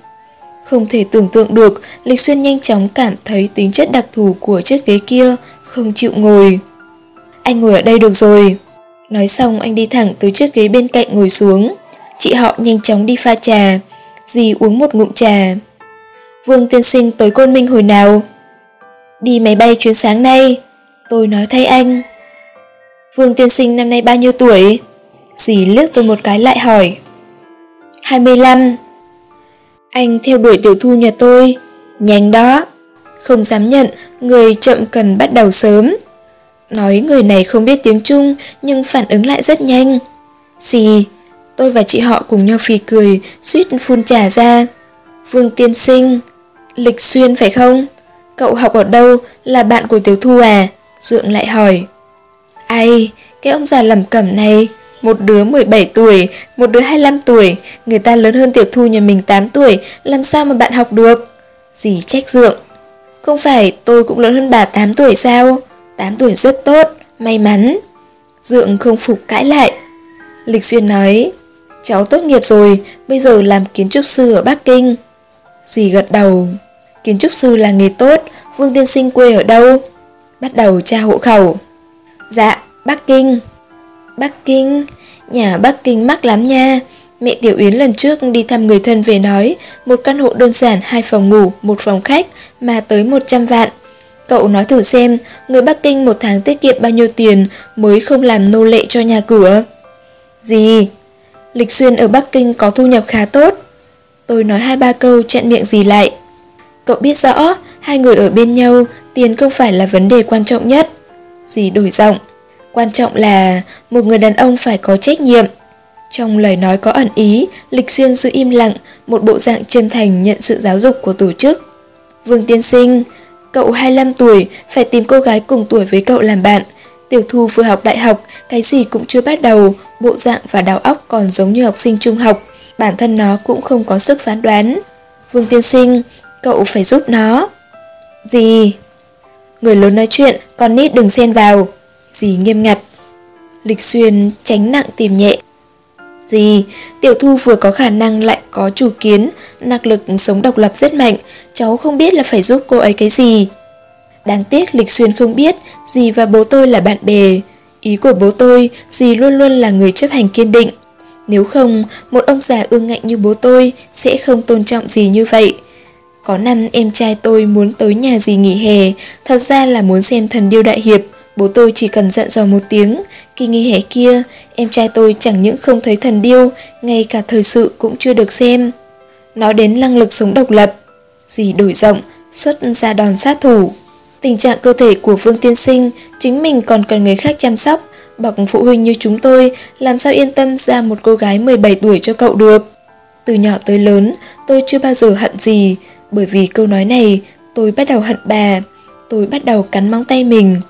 Không thể tưởng tượng được, Lịch Xuyên nhanh chóng cảm thấy tính chất đặc thù của chiếc ghế kia, không chịu ngồi. Anh ngồi ở đây được rồi. Nói xong anh đi thẳng tới chiếc ghế bên cạnh ngồi xuống. Chị họ nhanh chóng đi pha trà. Dì uống một ngụm trà. Vương tiên sinh tới Côn Minh hồi nào? Đi máy bay chuyến sáng nay. Tôi nói thay anh. Vương tiên sinh năm nay bao nhiêu tuổi? Dì liếc tôi một cái lại hỏi. 25. Anh theo đuổi tiểu thu nhà tôi. Nhanh đó. Không dám nhận, người chậm cần bắt đầu sớm. Nói người này không biết tiếng Trung nhưng phản ứng lại rất nhanh. Gì? Tôi và chị họ cùng nhau phì cười, suýt phun trà ra. Vương tiên sinh, lịch xuyên phải không? Cậu học ở đâu? Là bạn của Tiểu Thu à? Dượng lại hỏi. Ai, cái ông già lầm cẩm này, một đứa 17 tuổi, một đứa 25 tuổi, người ta lớn hơn Tiểu Thu nhà mình 8 tuổi, làm sao mà bạn học được? Dì trách Dượng. Không phải tôi cũng lớn hơn bà 8 tuổi sao? 8 tuổi rất tốt, may mắn. Dượng không phục cãi lại. Lịch Xuyên nói, cháu tốt nghiệp rồi, bây giờ làm kiến trúc sư ở Bắc Kinh. Dì gật đầu, kiến trúc sư là nghề tốt, Vương Tiên Sinh quê ở đâu? Bắt đầu tra hộ khẩu. Dạ, Bắc Kinh. Bắc Kinh, nhà Bắc Kinh mắc lắm nha. Mẹ Tiểu Yến lần trước đi thăm người thân về nói, một căn hộ đơn giản hai phòng ngủ, một phòng khách mà tới 100 vạn. Cậu nói thử xem, người Bắc Kinh một tháng tiết kiệm bao nhiêu tiền mới không làm nô lệ cho nhà cửa. Gì? Lịch Xuyên ở Bắc Kinh có thu nhập khá tốt. Tôi nói hai ba câu chặn miệng gì lại. Cậu biết rõ, hai người ở bên nhau, tiền không phải là vấn đề quan trọng nhất. Dì đổi giọng. Quan trọng là một người đàn ông phải có trách nhiệm. Trong lời nói có ẩn ý, Lịch Xuyên giữ im lặng, một bộ dạng chân thành nhận sự giáo dục của tổ chức. Vương Tiên Sinh, Cậu 25 tuổi, phải tìm cô gái cùng tuổi với cậu làm bạn. Tiểu Thu vừa học đại học, cái gì cũng chưa bắt đầu, bộ dạng và đầu óc còn giống như học sinh trung học. Bản thân nó cũng không có sức phán đoán. Vương Tiên Sinh, cậu phải giúp nó. Gì? Người lớn nói chuyện, con nít đừng xen vào dì nghiêm ngặt. Lịch xuyên tránh nặng tìm nhẹ dì Tiểu Thu vừa có khả năng lại có chủ kiến, năng lực sống độc lập rất mạnh, cháu không biết là phải giúp cô ấy cái gì. Đáng tiếc Lịch Xuyên không biết, dì và bố tôi là bạn bè. Ý của bố tôi, dì luôn luôn là người chấp hành kiên định. Nếu không, một ông già ương ngạnh như bố tôi sẽ không tôn trọng dì như vậy. Có năm em trai tôi muốn tới nhà dì nghỉ hè, thật ra là muốn xem thần điêu đại hiệp. Bố tôi chỉ cần dặn dò một tiếng, Kỳ nghỉ hè kia, em trai tôi chẳng những không thấy thần điêu, ngay cả thời sự cũng chưa được xem. Nói đến năng lực sống độc lập, dì đổi rộng, xuất ra đòn sát thủ. Tình trạng cơ thể của Vương Tiên Sinh, chính mình còn cần người khác chăm sóc, bậc phụ huynh như chúng tôi, làm sao yên tâm ra một cô gái 17 tuổi cho cậu được. Từ nhỏ tới lớn, tôi chưa bao giờ hận gì, bởi vì câu nói này, tôi bắt đầu hận bà, tôi bắt đầu cắn móng tay mình.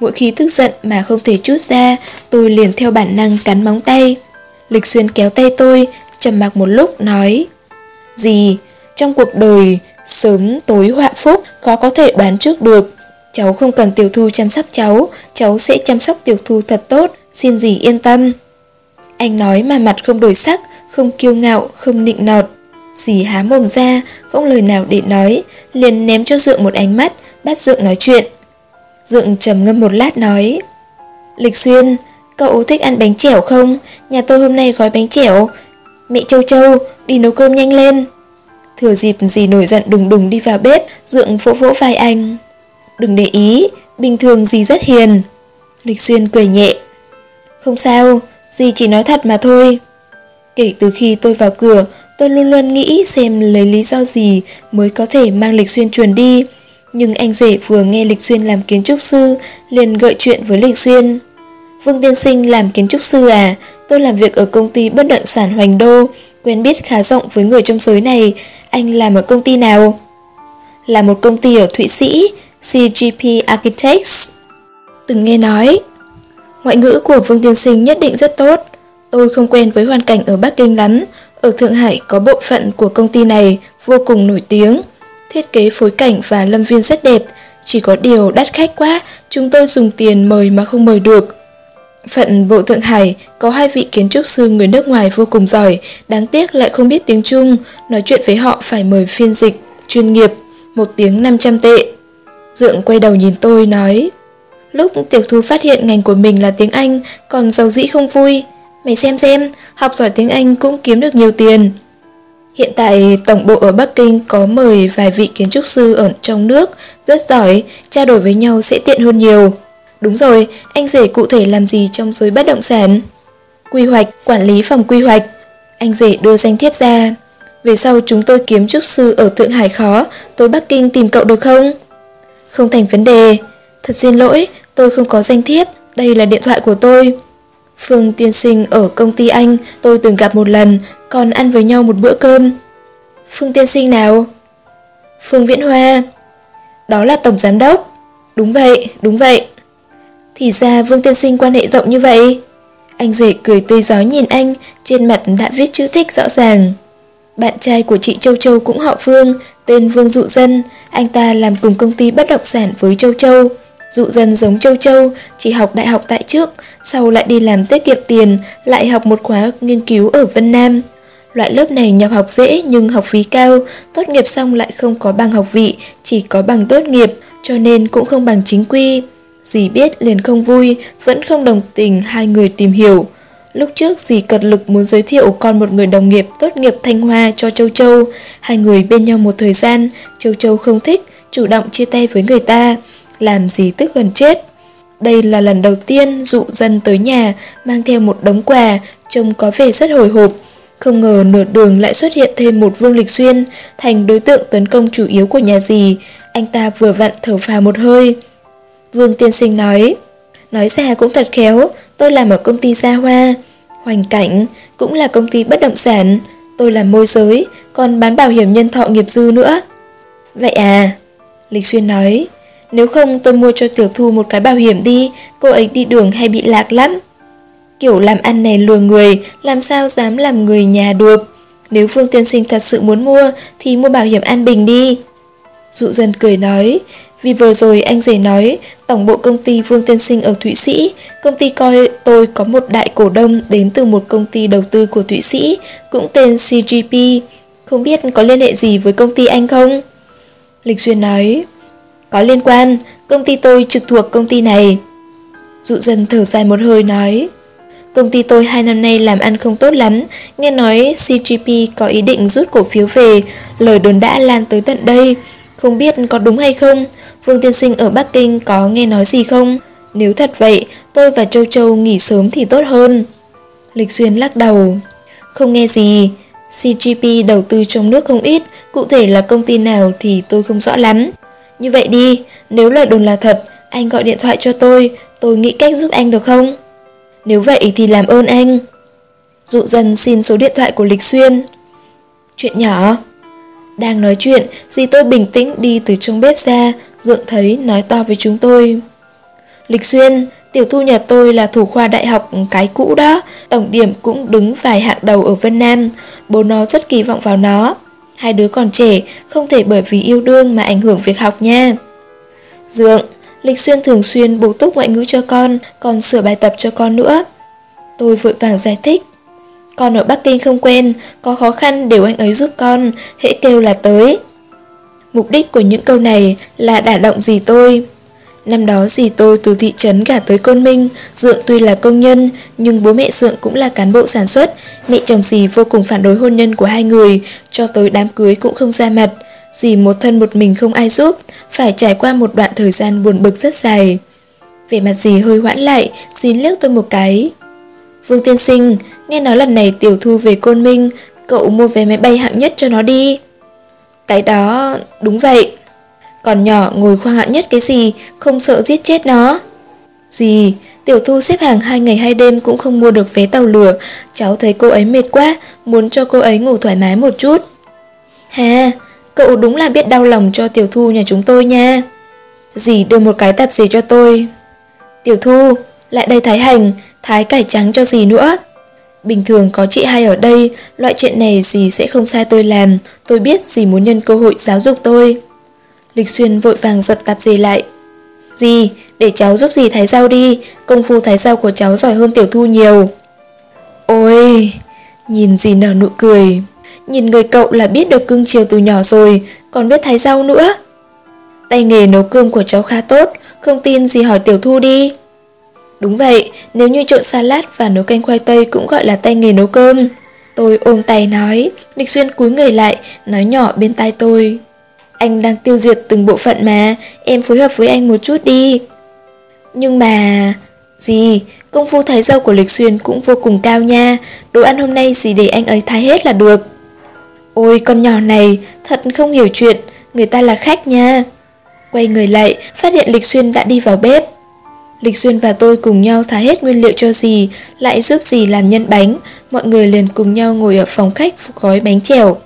Mỗi khi tức giận mà không thể chút ra, tôi liền theo bản năng cắn móng tay. Lịch xuyên kéo tay tôi, trầm mặc một lúc nói Gì, trong cuộc đời, sớm tối họa phúc khó có thể đoán trước được. Cháu không cần tiểu thu chăm sóc cháu, cháu sẽ chăm sóc tiểu thu thật tốt, xin dì yên tâm. Anh nói mà mặt không đổi sắc, không kiêu ngạo, không nịnh nọt. Dì há mồm ra, không lời nào để nói, liền ném cho Dượng một ánh mắt, bắt Dượng nói chuyện. Dượng trầm ngâm một lát nói Lịch Xuyên, cậu thích ăn bánh chẻo không? Nhà tôi hôm nay gói bánh chẻo. Mẹ Châu Châu, đi nấu cơm nhanh lên. Thừa dịp gì nổi giận đùng đùng đi vào bếp Dượng vỗ vỗ vai anh. Đừng để ý, bình thường gì rất hiền. Lịch Xuyên cười nhẹ Không sao, gì chỉ nói thật mà thôi. Kể từ khi tôi vào cửa Tôi luôn luôn nghĩ xem lấy lý do gì Mới có thể mang Lịch Xuyên chuồn đi nhưng anh rể vừa nghe Lịch Xuyên làm kiến trúc sư, liền gợi chuyện với Lịch Xuyên. Vương Tiên Sinh làm kiến trúc sư à, tôi làm việc ở công ty bất động sản Hoành Đô, quen biết khá rộng với người trong giới này, anh làm ở công ty nào? Là một công ty ở Thụy Sĩ, CGP Architects. Từng nghe nói. Ngoại ngữ của Vương Tiên Sinh nhất định rất tốt. Tôi không quen với hoàn cảnh ở Bắc Kinh lắm. Ở Thượng Hải có bộ phận của công ty này vô cùng nổi tiếng. Thiết kế phối cảnh và lâm viên rất đẹp. Chỉ có điều đắt khách quá, chúng tôi dùng tiền mời mà không mời được. Phận Bộ Thượng Hải có hai vị kiến trúc sư người nước ngoài vô cùng giỏi, đáng tiếc lại không biết tiếng Trung, nói chuyện với họ phải mời phiên dịch, chuyên nghiệp, một tiếng 500 tệ. Dượng quay đầu nhìn tôi nói, lúc Tiểu Thu phát hiện ngành của mình là tiếng Anh, còn giàu dĩ không vui. Mày xem xem, học giỏi tiếng Anh cũng kiếm được nhiều tiền. Hiện tại tổng bộ ở Bắc Kinh có mời vài vị kiến trúc sư ở trong nước, rất giỏi, trao đổi với nhau sẽ tiện hơn nhiều. Đúng rồi, anh rể cụ thể làm gì trong giới bất động sản? Quy hoạch, quản lý phòng quy hoạch. Anh rể đưa danh thiếp ra. Về sau chúng tôi kiếm trúc sư ở Thượng Hải khó, tới Bắc Kinh tìm cậu được không? Không thành vấn đề. Thật xin lỗi, tôi không có danh thiếp, đây là điện thoại của tôi. Phương tiên sinh ở công ty anh, tôi từng gặp một lần, còn ăn với nhau một bữa cơm. Phương tiên sinh nào? Phương Viễn Hoa. Đó là tổng giám đốc. Đúng vậy, đúng vậy. Thì ra Vương Tiên Sinh quan hệ rộng như vậy. Anh rể cười tươi gió nhìn anh, trên mặt đã viết chữ thích rõ ràng. Bạn trai của chị Châu Châu cũng họ Vương, tên Vương Dụ Dân. Anh ta làm cùng công ty bất động sản với Châu Châu. Dụ Dân giống Châu Châu, chỉ học đại học tại trước, sau lại đi làm tiết kiệm tiền, lại học một khóa nghiên cứu ở Vân Nam. Loại lớp này nhập học dễ nhưng học phí cao, tốt nghiệp xong lại không có bằng học vị, chỉ có bằng tốt nghiệp, cho nên cũng không bằng chính quy. Dì biết liền không vui, vẫn không đồng tình hai người tìm hiểu. Lúc trước dì cật lực muốn giới thiệu con một người đồng nghiệp tốt nghiệp Thanh Hoa cho Châu Châu. Hai người bên nhau một thời gian, Châu Châu không thích, chủ động chia tay với người ta, làm dì tức gần chết. Đây là lần đầu tiên dụ dân tới nhà, mang theo một đống quà, trông có vẻ rất hồi hộp. Không ngờ nửa đường lại xuất hiện thêm một Vương Lịch Xuyên, thành đối tượng tấn công chủ yếu của nhà dì. Anh ta vừa vặn thở phào một hơi. Vương tiên sinh nói Nói ra cũng thật khéo Tôi làm ở công ty Gia Hoa. Hoành cảnh cũng là công ty bất động sản. Tôi làm môi giới Còn bán bảo hiểm nhân thọ nghiệp dư nữa. Vậy à? Lịch Xuyên nói Nếu không tôi mua cho Tiểu Thu một cái bảo hiểm đi Cô ấy đi đường hay bị lạc lắm. Kiểu làm ăn này lừa người Làm sao dám làm người nhà được Nếu Phương Tiên Sinh thật sự muốn mua Thì mua bảo hiểm an bình đi Dụ dân cười nói vì vừa rồi anh rể nói, tổng bộ công ty Vương Tiên Sinh ở Thụy Sĩ, công ty coi tôi có một đại cổ đông đến từ một công ty đầu tư của Thụy Sĩ, cũng tên CGP. Không biết có liên hệ gì với công ty anh không? Lịch Duyên nói, có liên quan, công ty tôi trực thuộc công ty này. Dụ dần thở dài một hơi nói, công ty tôi hai năm nay làm ăn không tốt lắm, nghe nói CGP có ý định rút cổ phiếu về, lời đồn đã lan tới tận đây. Không biết có đúng hay không, Vương Tiên Sinh ở Bắc Kinh có nghe nói gì không? Nếu thật vậy, tôi và Châu Châu nghỉ sớm thì tốt hơn. Lịch xuyên lắc đầu. Không nghe gì. CGP đầu tư trong nước không ít, cụ thể là công ty nào thì tôi không rõ lắm. Như vậy đi, nếu lời đồn là thật, anh gọi điện thoại cho tôi, tôi nghĩ cách giúp anh được không? Nếu vậy thì làm ơn anh. Dụ dần xin số điện thoại của Lịch Xuyên. Chuyện nhỏ. Đang nói chuyện, dì tôi bình tĩnh đi từ trong bếp ra, Dượng thấy nói to với chúng tôi. Lịch Xuyên, tiểu thu nhà tôi là thủ khoa đại học cái cũ đó, tổng điểm cũng đứng vài hạng đầu ở Vân Nam, bố nó rất kỳ vọng vào nó. Hai đứa còn trẻ, không thể bởi vì yêu đương mà ảnh hưởng việc học nha. Dượng, Lịch Xuyên thường xuyên bổ túc ngoại ngữ cho con, còn sửa bài tập cho con nữa. Tôi vội vàng giải thích. Con ở Bắc Kinh không quen, có khó khăn đều anh ấy giúp con, hễ kêu là tới. Mục đích của những câu này là đả động gì tôi. Năm đó dì tôi từ thị trấn cả tới Côn Minh, Dượng tuy là công nhân, nhưng bố mẹ Dượng cũng là cán bộ sản xuất. Mẹ chồng dì vô cùng phản đối hôn nhân của hai người, cho tới đám cưới cũng không ra mặt. Dì một thân một mình không ai giúp, phải trải qua một đoạn thời gian buồn bực rất dài. Về mặt dì hơi hoãn lại, dì liếc tôi một cái. Vương Tiên Sinh, nghe nói lần này tiểu thu về Côn Minh, cậu mua vé máy bay hạng nhất cho nó đi. Cái đó, đúng vậy. Còn nhỏ ngồi khoang hạng nhất cái gì, không sợ giết chết nó. dì tiểu thu xếp hàng hai ngày hai đêm cũng không mua được vé tàu lửa, cháu thấy cô ấy mệt quá, muốn cho cô ấy ngủ thoải mái một chút. Hà, cậu đúng là biết đau lòng cho tiểu thu nhà chúng tôi nha. Dì đưa một cái tạp dề cho tôi. Tiểu thu, lại đây thái hành, thái cải trắng cho gì nữa. Bình thường có chị hai ở đây, loại chuyện này gì sẽ không sai tôi làm, tôi biết gì muốn nhân cơ hội giáo dục tôi. Lịch Xuyên vội vàng giật tạp dề lại. Gì, để cháu giúp gì thái rau đi, công phu thái rau của cháu giỏi hơn tiểu thu nhiều. Ôi, nhìn gì nở nụ cười. Nhìn người cậu là biết được cưng chiều từ nhỏ rồi, còn biết thái rau nữa. Tay nghề nấu cơm của cháu khá tốt, không tin gì hỏi tiểu thu đi. Đúng vậy, nếu như trộn salad và nấu canh khoai tây cũng gọi là tay nghề nấu cơm. Tôi ôm tay nói, Lịch Xuyên cúi người lại, nói nhỏ bên tai tôi. Anh đang tiêu diệt từng bộ phận mà, em phối hợp với anh một chút đi. Nhưng mà... Gì, công phu thái rau của Lịch Xuyên cũng vô cùng cao nha, đồ ăn hôm nay gì để anh ấy thái hết là được. Ôi con nhỏ này, thật không hiểu chuyện, người ta là khách nha. Quay người lại, phát hiện Lịch Xuyên đã đi vào bếp. Lịch Xuyên và tôi cùng nhau thả hết nguyên liệu cho dì, lại giúp dì làm nhân bánh, mọi người liền cùng nhau ngồi ở phòng khách gói bánh chèo.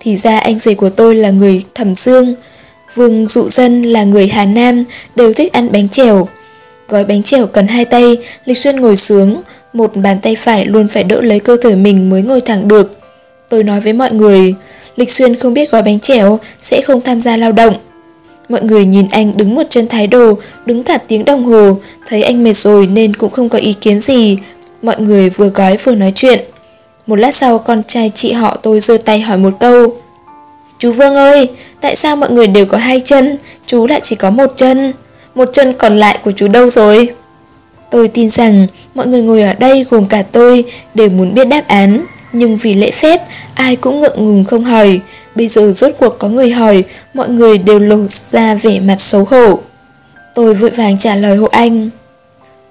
Thì ra anh rể của tôi là người thẩm dương, Vương Dụ Dân là người Hà Nam, đều thích ăn bánh chèo. Gói bánh chèo cần hai tay, Lịch Xuyên ngồi sướng, một bàn tay phải luôn phải đỡ lấy cơ thể mình mới ngồi thẳng được. Tôi nói với mọi người, Lịch Xuyên không biết gói bánh chèo, sẽ không tham gia lao động. Mọi người nhìn anh đứng một chân thái đồ, đứng cả tiếng đồng hồ, thấy anh mệt rồi nên cũng không có ý kiến gì. Mọi người vừa gói vừa nói chuyện. Một lát sau con trai chị họ tôi giơ tay hỏi một câu. Chú Vương ơi, tại sao mọi người đều có hai chân, chú lại chỉ có một chân? Một chân còn lại của chú đâu rồi? Tôi tin rằng mọi người ngồi ở đây gồm cả tôi đều muốn biết đáp án, nhưng vì lễ phép, ai cũng ngượng ngùng không hỏi. Bây giờ rốt cuộc có người hỏi, mọi người đều lộ ra vẻ mặt xấu hổ. Tôi vội vàng trả lời hộ anh.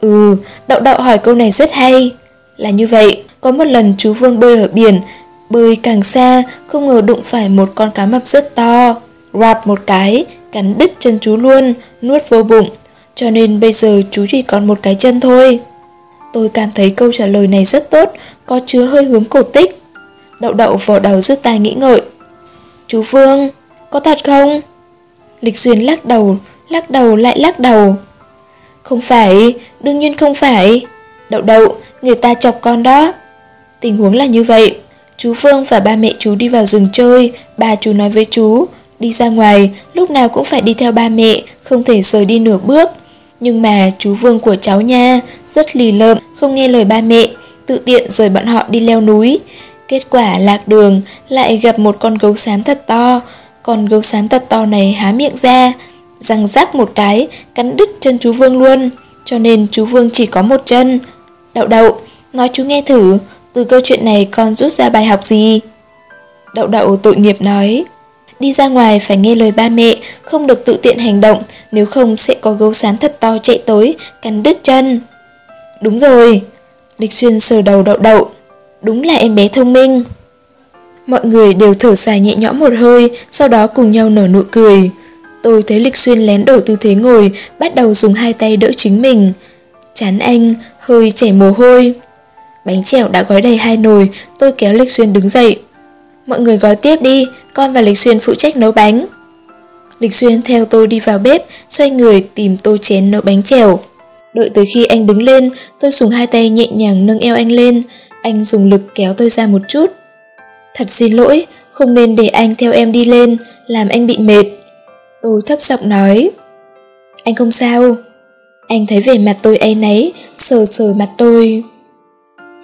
Ừ, đậu đậu hỏi câu này rất hay. Là như vậy, có một lần chú Vương bơi ở biển, bơi càng xa, không ngờ đụng phải một con cá mập rất to. Rạt một cái, cắn đứt chân chú luôn, nuốt vô bụng. Cho nên bây giờ chú chỉ còn một cái chân thôi. Tôi cảm thấy câu trả lời này rất tốt, có chứa hơi hướng cổ tích. Đậu đậu vò đầu rứt tai nghĩ ngợi. Chú vương có thật không? Lịch Xuyên lắc đầu, lắc đầu lại lắc đầu. Không phải, đương nhiên không phải. Đậu đậu, người ta chọc con đó. Tình huống là như vậy. Chú vương và ba mẹ chú đi vào rừng chơi, bà chú nói với chú, đi ra ngoài, lúc nào cũng phải đi theo ba mẹ, không thể rời đi nửa bước. Nhưng mà chú Vương của cháu nha, rất lì lợm, không nghe lời ba mẹ, tự tiện rời bọn họ đi leo núi. Kết quả lạc đường, lại gặp một con gấu xám thật to. Con gấu xám thật to này há miệng ra, răng rác một cái, cắn đứt chân chú Vương luôn. Cho nên chú Vương chỉ có một chân. Đậu đậu, nói chú nghe thử, từ câu chuyện này con rút ra bài học gì? Đậu đậu tội nghiệp nói, đi ra ngoài phải nghe lời ba mẹ, không được tự tiện hành động, nếu không sẽ có gấu xám thật to chạy tới, cắn đứt chân. Đúng rồi, Lịch Xuyên sờ đầu đậu đậu, đúng là em bé thông minh. Mọi người đều thở dài nhẹ nhõm một hơi, sau đó cùng nhau nở nụ cười. Tôi thấy Lịch Xuyên lén đổi tư thế ngồi, bắt đầu dùng hai tay đỡ chính mình. Chán anh, hơi chảy mồ hôi. Bánh chèo đã gói đầy hai nồi, tôi kéo Lịch Xuyên đứng dậy. Mọi người gói tiếp đi, con và Lịch Xuyên phụ trách nấu bánh. Lịch Xuyên theo tôi đi vào bếp, xoay người tìm tô chén nấu bánh chèo. Đợi tới khi anh đứng lên, tôi dùng hai tay nhẹ nhàng nâng eo anh lên, anh dùng lực kéo tôi ra một chút. Thật xin lỗi, không nên để anh theo em đi lên, làm anh bị mệt. Tôi thấp giọng nói. Anh không sao. Anh thấy vẻ mặt tôi ấy nấy, sờ sờ mặt tôi.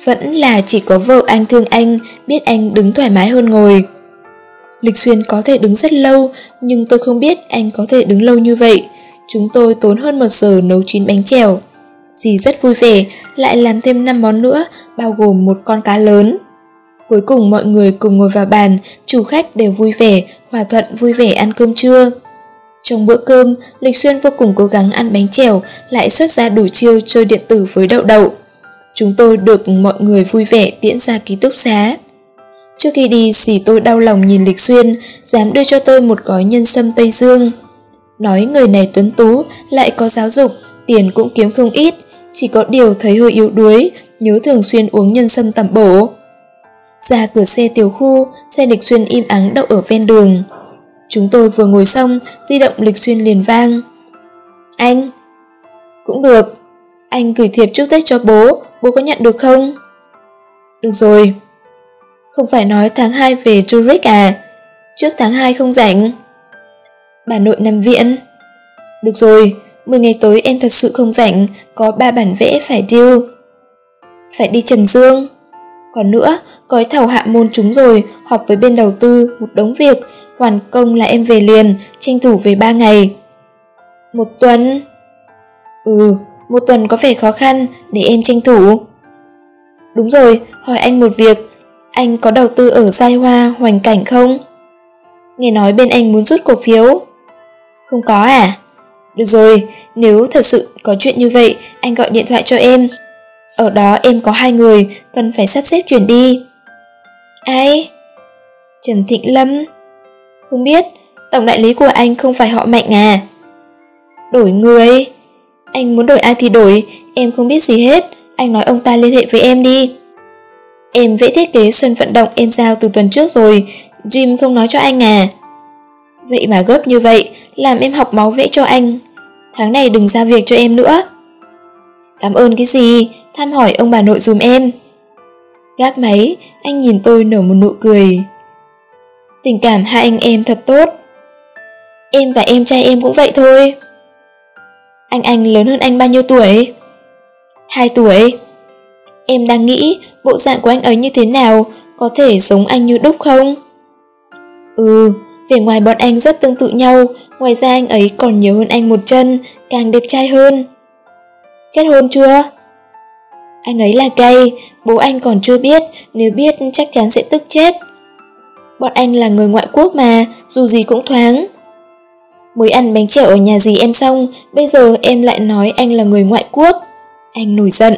Vẫn là chỉ có vợ anh thương anh, biết anh đứng thoải mái hơn ngồi. Lịch Xuyên có thể đứng rất lâu, nhưng tôi không biết anh có thể đứng lâu như vậy. Chúng tôi tốn hơn một giờ nấu chín bánh chèo. Dì rất vui vẻ, lại làm thêm 5 món nữa, bao gồm một con cá lớn. Cuối cùng mọi người cùng ngồi vào bàn, chủ khách đều vui vẻ, hòa thuận vui vẻ ăn cơm trưa. Trong bữa cơm, Lịch Xuyên vô cùng cố gắng ăn bánh chèo, lại xuất ra đủ chiêu chơi điện tử với đậu đậu. Chúng tôi được mọi người vui vẻ tiễn ra ký túc xá. Trước khi đi, dì tôi đau lòng nhìn Lịch Xuyên, dám đưa cho tôi một gói nhân sâm Tây Dương. Nói người này tuấn tú, lại có giáo dục, tiền cũng kiếm không ít, chỉ có điều thấy hơi yếu đuối, nhớ thường xuyên uống nhân sâm tẩm bổ. Ra cửa xe tiểu khu, xe Lịch Xuyên im ắng đậu ở ven đường. Chúng tôi vừa ngồi xong, di động Lịch Xuyên liền vang. Anh! Cũng được. Anh gửi thiệp chúc Tết cho bố, bố có nhận được không? Được rồi. Không phải nói tháng 2 về Zurich à? Trước tháng 2 không rảnh. Bà nội nằm viện. Được rồi, 10 ngày tới em thật sự không rảnh, có ba bản vẽ phải điêu. Phải đi Trần Dương. Còn nữa, gói thầu hạ môn chúng rồi, họp với bên đầu tư, một đống việc, hoàn công là em về liền, tranh thủ về 3 ngày. Một tuần? Ừ, một tuần có vẻ khó khăn, để em tranh thủ. Đúng rồi, hỏi anh một việc, anh có đầu tư ở Giai Hoa, Hoành Cảnh không? Nghe nói bên anh muốn rút cổ phiếu. Không có à? Được rồi, nếu thật sự có chuyện như vậy, anh gọi điện thoại cho em. Ở đó em có hai người, cần phải sắp xếp chuyển đi. Ai? Trần Thịnh Lâm Không biết, tổng đại lý của anh không phải họ mạnh à? Đổi người Anh muốn đổi ai thì đổi, em không biết gì hết, anh nói ông ta liên hệ với em đi. Em vẽ thiết kế sân vận động em giao từ tuần trước rồi, Jim không nói cho anh à? Vậy mà gấp như vậy, làm em học máu vẽ cho anh. Tháng này đừng ra việc cho em nữa. Cảm ơn cái gì, tham hỏi ông bà nội dùm em. Gác máy, anh nhìn tôi nở một nụ cười. Tình cảm hai anh em thật tốt. Em và em trai em cũng vậy thôi. Anh anh lớn hơn anh bao nhiêu tuổi? Hai tuổi. Em đang nghĩ bộ dạng của anh ấy như thế nào, có thể giống anh như đúc không? Ừ, vẻ ngoài bọn anh rất tương tự nhau, ngoài ra anh ấy còn nhiều hơn anh một chân, càng đẹp trai hơn. Kết hôn chưa? Anh ấy là gay, bố anh còn chưa biết, nếu biết chắc chắn sẽ tức chết. Bọn anh là người ngoại quốc mà, dù gì cũng thoáng. Mới ăn bánh chèo ở nhà gì em xong, bây giờ em lại nói anh là người ngoại quốc. Anh nổi giận.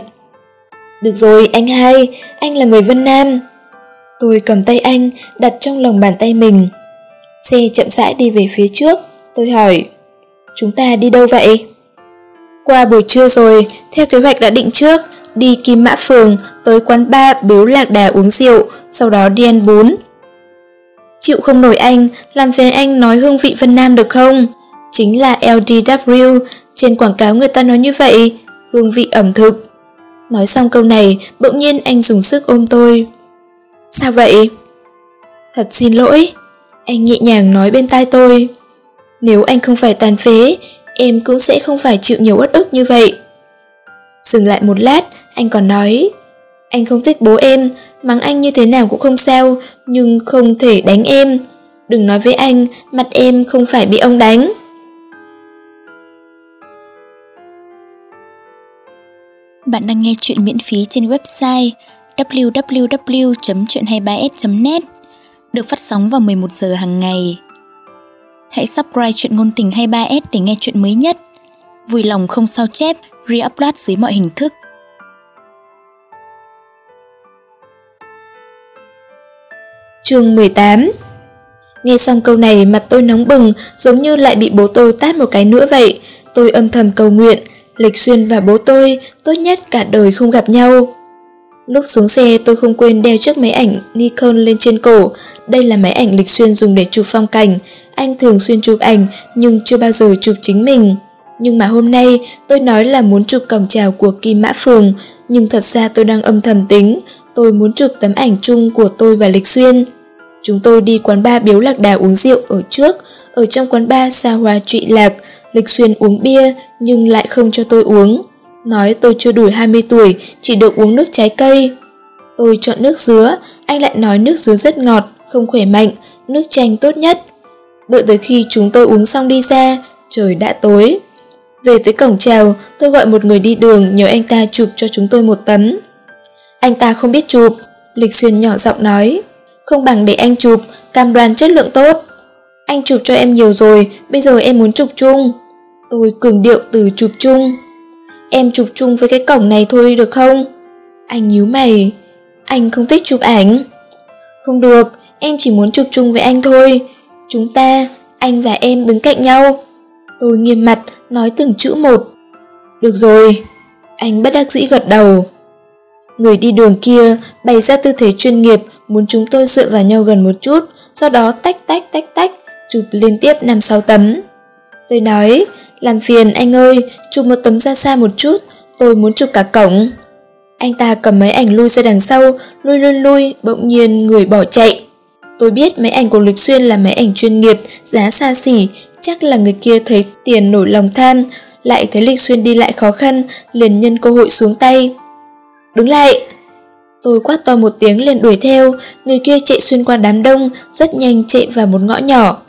Được rồi, anh hai, anh là người Vân Nam. Tôi cầm tay anh, đặt trong lòng bàn tay mình. Xe chậm rãi đi về phía trước, tôi hỏi, chúng ta đi đâu vậy? Qua buổi trưa rồi, theo kế hoạch đã định trước, đi Kim Mã Phường, tới quán ba Biếu Lạc Đà uống rượu, sau đó đi ăn bún. Chịu không nổi anh, làm phiền anh nói hương vị Vân Nam được không? Chính là LDW, trên quảng cáo người ta nói như vậy, hương vị ẩm thực. Nói xong câu này, bỗng nhiên anh dùng sức ôm tôi. Sao vậy? Thật xin lỗi. Anh nhẹ nhàng nói bên tai tôi. Nếu anh không phải tàn phế, em cũng sẽ không phải chịu nhiều uất ức như vậy. Dừng lại một lát, anh còn nói. Anh không thích bố em, mắng anh như thế nào cũng không sao, nhưng không thể đánh em. Đừng nói với anh, mặt em không phải bị ông đánh. Bạn đang nghe chuyện miễn phí trên website www.chuyện23s.net được phát sóng vào 11 giờ hàng ngày. Hãy subscribe chuyện ngôn tình 23s để nghe chuyện mới nhất. Vui lòng không sao chép, re-upload dưới mọi hình thức. Chương 18 Nghe xong câu này mặt tôi nóng bừng giống như lại bị bố tôi tát một cái nữa vậy. Tôi âm thầm cầu nguyện Lịch Xuyên và bố tôi tốt nhất cả đời không gặp nhau. Lúc xuống xe, tôi không quên đeo chiếc máy ảnh Nikon lên trên cổ. Đây là máy ảnh Lịch Xuyên dùng để chụp phong cảnh. Anh thường xuyên chụp ảnh, nhưng chưa bao giờ chụp chính mình. Nhưng mà hôm nay, tôi nói là muốn chụp cổng chào của Kim Mã Phường nhưng thật ra tôi đang âm thầm tính. Tôi muốn chụp tấm ảnh chung của tôi và Lịch Xuyên. Chúng tôi đi quán bar biếu lạc đà uống rượu ở trước. Ở trong quán bar xa hoa trụy lạc, Lịch Xuyên uống bia, nhưng lại không cho tôi uống. Nói tôi chưa đủ 20 tuổi, chỉ được uống nước trái cây. Tôi chọn nước dứa, anh lại nói nước dứa rất ngọt, không khỏe mạnh, nước chanh tốt nhất. Đợi tới khi chúng tôi uống xong đi ra, trời đã tối. Về tới cổng trèo tôi gọi một người đi đường nhờ anh ta chụp cho chúng tôi một tấm. Anh ta không biết chụp, Lịch Xuyên nhỏ giọng nói. Không bằng để anh chụp, cam đoan chất lượng tốt. Anh chụp cho em nhiều rồi, bây giờ em muốn chụp chung. Tôi cường điệu từ chụp chung. Em chụp chung với cái cổng này thôi được không? Anh nhíu mày. Anh không thích chụp ảnh. Không được, em chỉ muốn chụp chung với anh thôi. Chúng ta, anh và em đứng cạnh nhau. Tôi nghiêm mặt, nói từng chữ một. Được rồi. Anh bất đắc dĩ gật đầu. Người đi đường kia bày ra tư thế chuyên nghiệp muốn chúng tôi dựa vào nhau gần một chút, sau đó tách tách tách tách, chụp liên tiếp 5-6 tấm. Tôi nói, làm phiền anh ơi, chụp một tấm ra xa một chút, Tôi muốn chụp cả cổng. Anh ta cầm máy ảnh lui ra đằng sau, lui lui lui, bỗng nhiên người bỏ chạy. Tôi biết máy ảnh của Lịch Xuyên là máy ảnh chuyên nghiệp, giá xa xỉ, chắc là người kia thấy tiền nổi lòng tham, lại thấy Lịch Xuyên đi lại khó khăn, liền nhân cơ hội xuống tay. Đứng lại! Tôi quát to một tiếng liền đuổi theo, người kia chạy xuyên qua đám đông, rất nhanh chạy vào một ngõ nhỏ.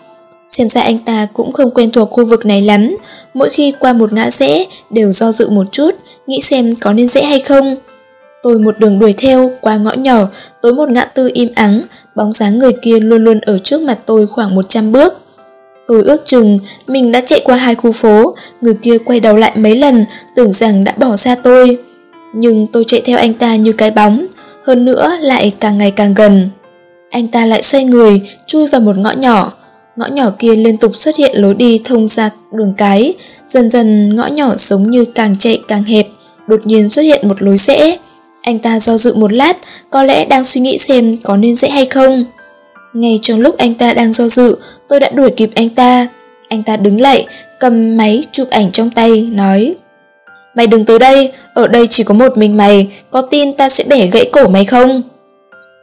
Xem ra anh ta cũng không quen thuộc khu vực này lắm, mỗi khi qua một ngã rẽ đều do dự một chút, nghĩ xem có nên rẽ hay không. Tôi một đường đuổi theo, qua ngõ nhỏ, tới một ngã tư im ắng, bóng dáng người kia luôn luôn ở trước mặt tôi khoảng 100 bước. Tôi ước chừng mình đã chạy qua hai khu phố, người kia quay đầu lại mấy lần, tưởng rằng đã bỏ xa tôi. Nhưng tôi chạy theo anh ta như cái bóng, hơn nữa lại càng ngày càng gần. Anh ta lại xoay người, chui vào một ngõ nhỏ. Ngõ nhỏ kia liên tục xuất hiện lối đi thông ra đường cái, dần dần ngõ nhỏ giống như càng chạy càng hẹp, đột nhiên xuất hiện một lối rẽ. Anh ta do dự một lát, có lẽ đang suy nghĩ xem có nên rẽ hay không. Ngay trong lúc anh ta đang do dự, tôi đã đuổi kịp anh ta. Anh ta đứng lại, cầm máy chụp ảnh trong tay, nói Mày đừng tới đây, ở đây chỉ có một mình mày, có tin ta sẽ bẻ gãy cổ mày không?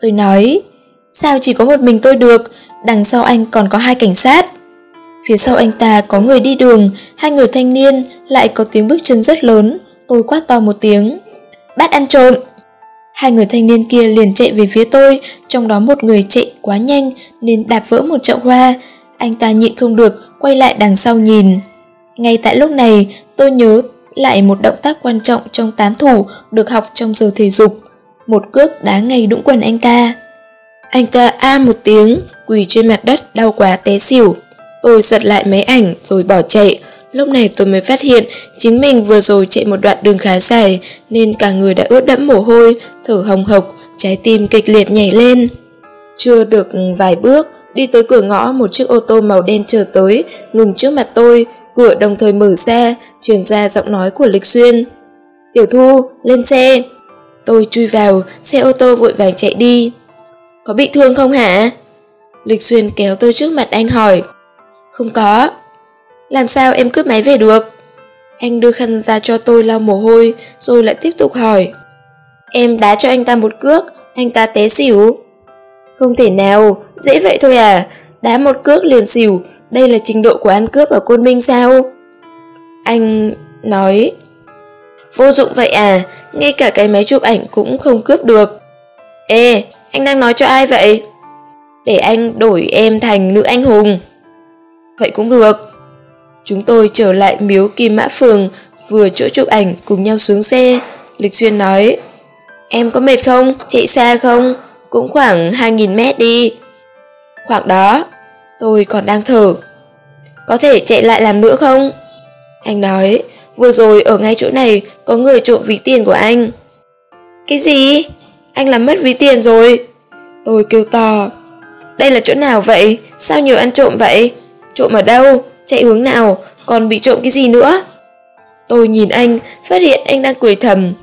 Tôi nói, sao chỉ có một mình tôi được, đằng sau anh còn có hai cảnh sát. Phía sau anh ta có người đi đường, hai người thanh niên, lại có tiếng bước chân rất lớn, tôi quát to một tiếng. Bắt ăn trộm! Hai người thanh niên kia liền chạy về phía tôi, trong đó một người chạy quá nhanh nên đạp vỡ một chậu hoa. Anh ta nhịn không được, quay lại đằng sau nhìn. Ngay tại lúc này, tôi nhớ lại một động tác quan trọng trong tán thủ được học trong giờ thể dục. Một cước đá ngay đũng quần anh ta. Anh ta a một tiếng, quỳ trên mặt đất đau quá té xỉu. Tôi giật lại máy ảnh rồi bỏ chạy. Lúc này tôi mới phát hiện chính mình vừa rồi chạy một đoạn đường khá dài nên cả người đã ướt đẫm mồ hôi, thở hồng hộc, trái tim kịch liệt nhảy lên. Chưa được vài bước, đi tới cửa ngõ một chiếc ô tô màu đen chờ tới, ngừng trước mặt tôi, cửa đồng thời mở ra, truyền ra giọng nói của Lịch Xuyên. Tiểu Thu, lên xe. Tôi chui vào, xe ô tô vội vàng chạy đi. Có bị thương không hả? Lịch Xuyên kéo tôi trước mặt anh hỏi. Không có. Làm sao em cướp máy về được? Anh đưa khăn ra cho tôi lau mồ hôi, rồi lại tiếp tục hỏi. Em đá cho anh ta một cước, anh ta té xỉu. Không thể nào, dễ vậy thôi à, đá một cước liền xỉu, đây là trình độ của ăn cướp ở Côn Minh sao? Anh nói Vô dụng vậy à, ngay cả cái máy chụp ảnh cũng không cướp được. Ê, anh đang nói cho ai vậy? Để anh đổi em thành nữ anh hùng. Vậy cũng được. Chúng tôi trở lại miếu Kim Mã Phường, vừa chỗ chụp ảnh cùng nhau xuống xe. Lịch Xuyên nói, em có mệt không? Chạy xa không? Cũng khoảng 2.000 mét đi. Khoảng đó, tôi còn đang thở. Có thể chạy lại làm nữa không? Anh nói, vừa rồi ở ngay chỗ này có người trộm ví tiền của anh. Cái gì? Anh làm mất ví tiền rồi. Tôi kêu to. Đây là chỗ nào vậy? Sao nhiều ăn trộm vậy? Trộm ở đâu? Chạy hướng nào? Còn bị trộm cái gì nữa? Tôi nhìn anh, phát hiện anh đang cười thầm.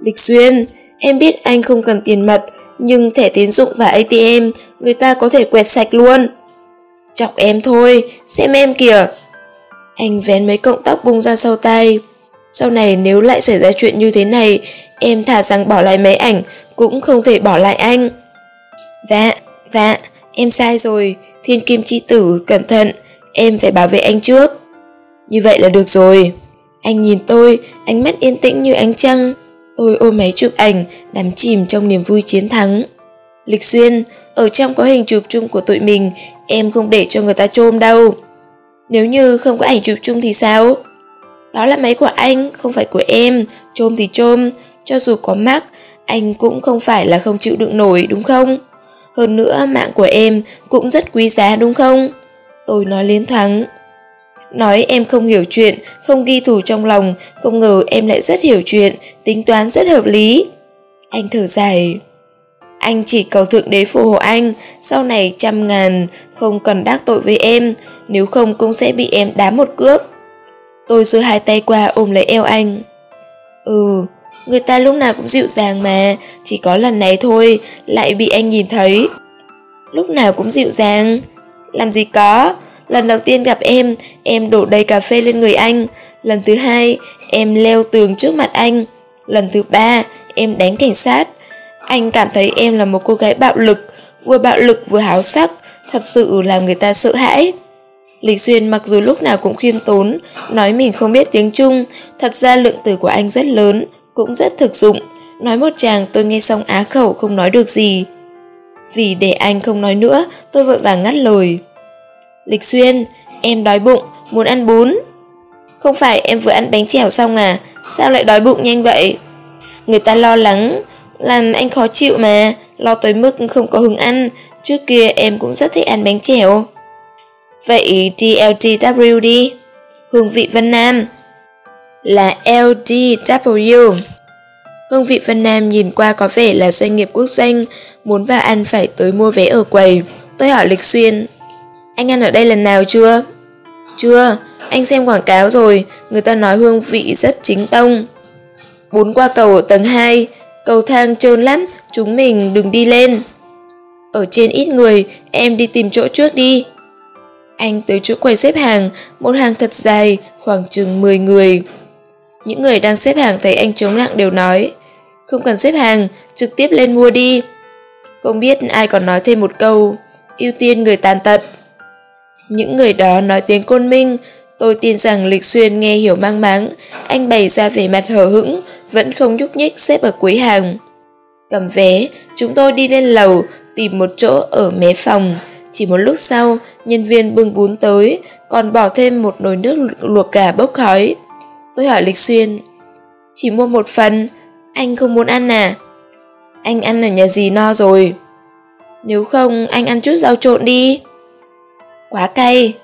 Lịch Xuyên, em biết anh không cần tiền mặt, nhưng thẻ tín dụng và ATM người ta có thể quẹt sạch luôn. Chọc em thôi, xem em kìa, anh vén mấy cọng tóc bung ra sau tay. Sau này nếu lại xảy ra chuyện như thế này, em thả rằng bỏ lại mấy ảnh, cũng không thể bỏ lại anh. Dạ, dạ, em sai rồi, thiên kim chi tử, cẩn thận, em phải bảo vệ anh trước. Như vậy là được rồi. Anh nhìn tôi, ánh mắt yên tĩnh như ánh trăng. Tôi ôm máy chụp ảnh, đắm chìm trong niềm vui chiến thắng. Lịch Xuyên, ở trong có hình chụp chung của tụi mình, em không để cho người ta trôm đâu. Nếu như không có ảnh chụp chung thì sao? Đó là máy của anh, không phải của em, trôm thì trôm, cho dù có mắc, anh cũng không phải là không chịu đựng nổi đúng không? Hơn nữa mạng của em cũng rất quý giá đúng không? Tôi nói liến thoáng. Nói em không hiểu chuyện, không ghi thù trong lòng, không ngờ em lại rất hiểu chuyện, tính toán rất hợp lý. Anh thở dài. Anh chỉ cầu thượng đế phù hộ anh, sau này trăm ngàn, không cần đắc tội với em, nếu không cũng sẽ bị em đá một cước. Tôi giơ hai tay qua ôm lấy eo anh. Ừ, người ta lúc nào cũng dịu dàng mà, chỉ có lần này thôi, lại bị anh nhìn thấy. Lúc nào cũng dịu dàng. Làm gì có, lần đầu tiên gặp em, em đổ đầy cà phê lên người anh, Lần thứ hai, em leo tường trước mặt anh. Lần thứ ba, em đánh cảnh sát. Anh cảm thấy em là một cô gái bạo lực, vừa bạo lực vừa háo sắc, thật sự làm người ta sợ hãi. Lịch Xuyên mặc dù lúc nào cũng khiêm tốn, nói mình không biết tiếng Trung, thật ra lượng từ của anh rất lớn, cũng rất thực dụng. Nói một chàng tôi nghe xong á khẩu không nói được gì. Vì để anh không nói nữa, tôi vội vàng ngắt lời. Lịch Xuyên, em đói bụng, muốn ăn bún. Không phải em vừa ăn bánh chèo xong à, sao lại đói bụng nhanh vậy? Người ta lo lắng, làm anh khó chịu mà, lo tới mức không có hứng ăn, trước kia em cũng rất thích ăn bánh chèo. Vậy TLTW đi. Hương vị Vân Nam là LDW. Hương vị Vân Nam nhìn qua có vẻ là doanh nghiệp quốc doanh, muốn vào ăn phải tới mua vé ở quầy. Tôi hỏi Lịch Xuyên, anh ăn ở đây lần nào chưa? Chưa, anh xem quảng cáo rồi, người ta nói hương vị rất chính tông. Bốn qua cầu ở tầng 2, cầu thang trơn lắm, chúng mình đừng đi lên. Ở trên ít người, em đi tìm chỗ trước đi. Anh tới chỗ quầy xếp hàng, một hàng thật dài, khoảng chừng 10 người. Những người đang xếp hàng thấy anh chống lặng đều nói, không cần xếp hàng, trực tiếp lên mua đi. Không biết ai còn nói thêm một câu, ưu tiên người tàn tật. Những người đó nói tiếng côn minh, tôi tin rằng Lịch Xuyên nghe hiểu mang máng, anh bày ra vẻ mặt hờ hững, vẫn không nhúc nhích xếp ở cuối hàng. Cầm vé, chúng tôi đi lên lầu, tìm một chỗ ở mé phòng. Chỉ một lúc sau, nhân viên bưng bún tới, còn bỏ thêm một nồi nước luộc gà bốc khói. Tôi hỏi Lịch Xuyên, chỉ mua một phần, anh không muốn ăn à? Anh ăn ở nhà gì no rồi? Nếu không, anh ăn chút rau trộn đi. Quá cay.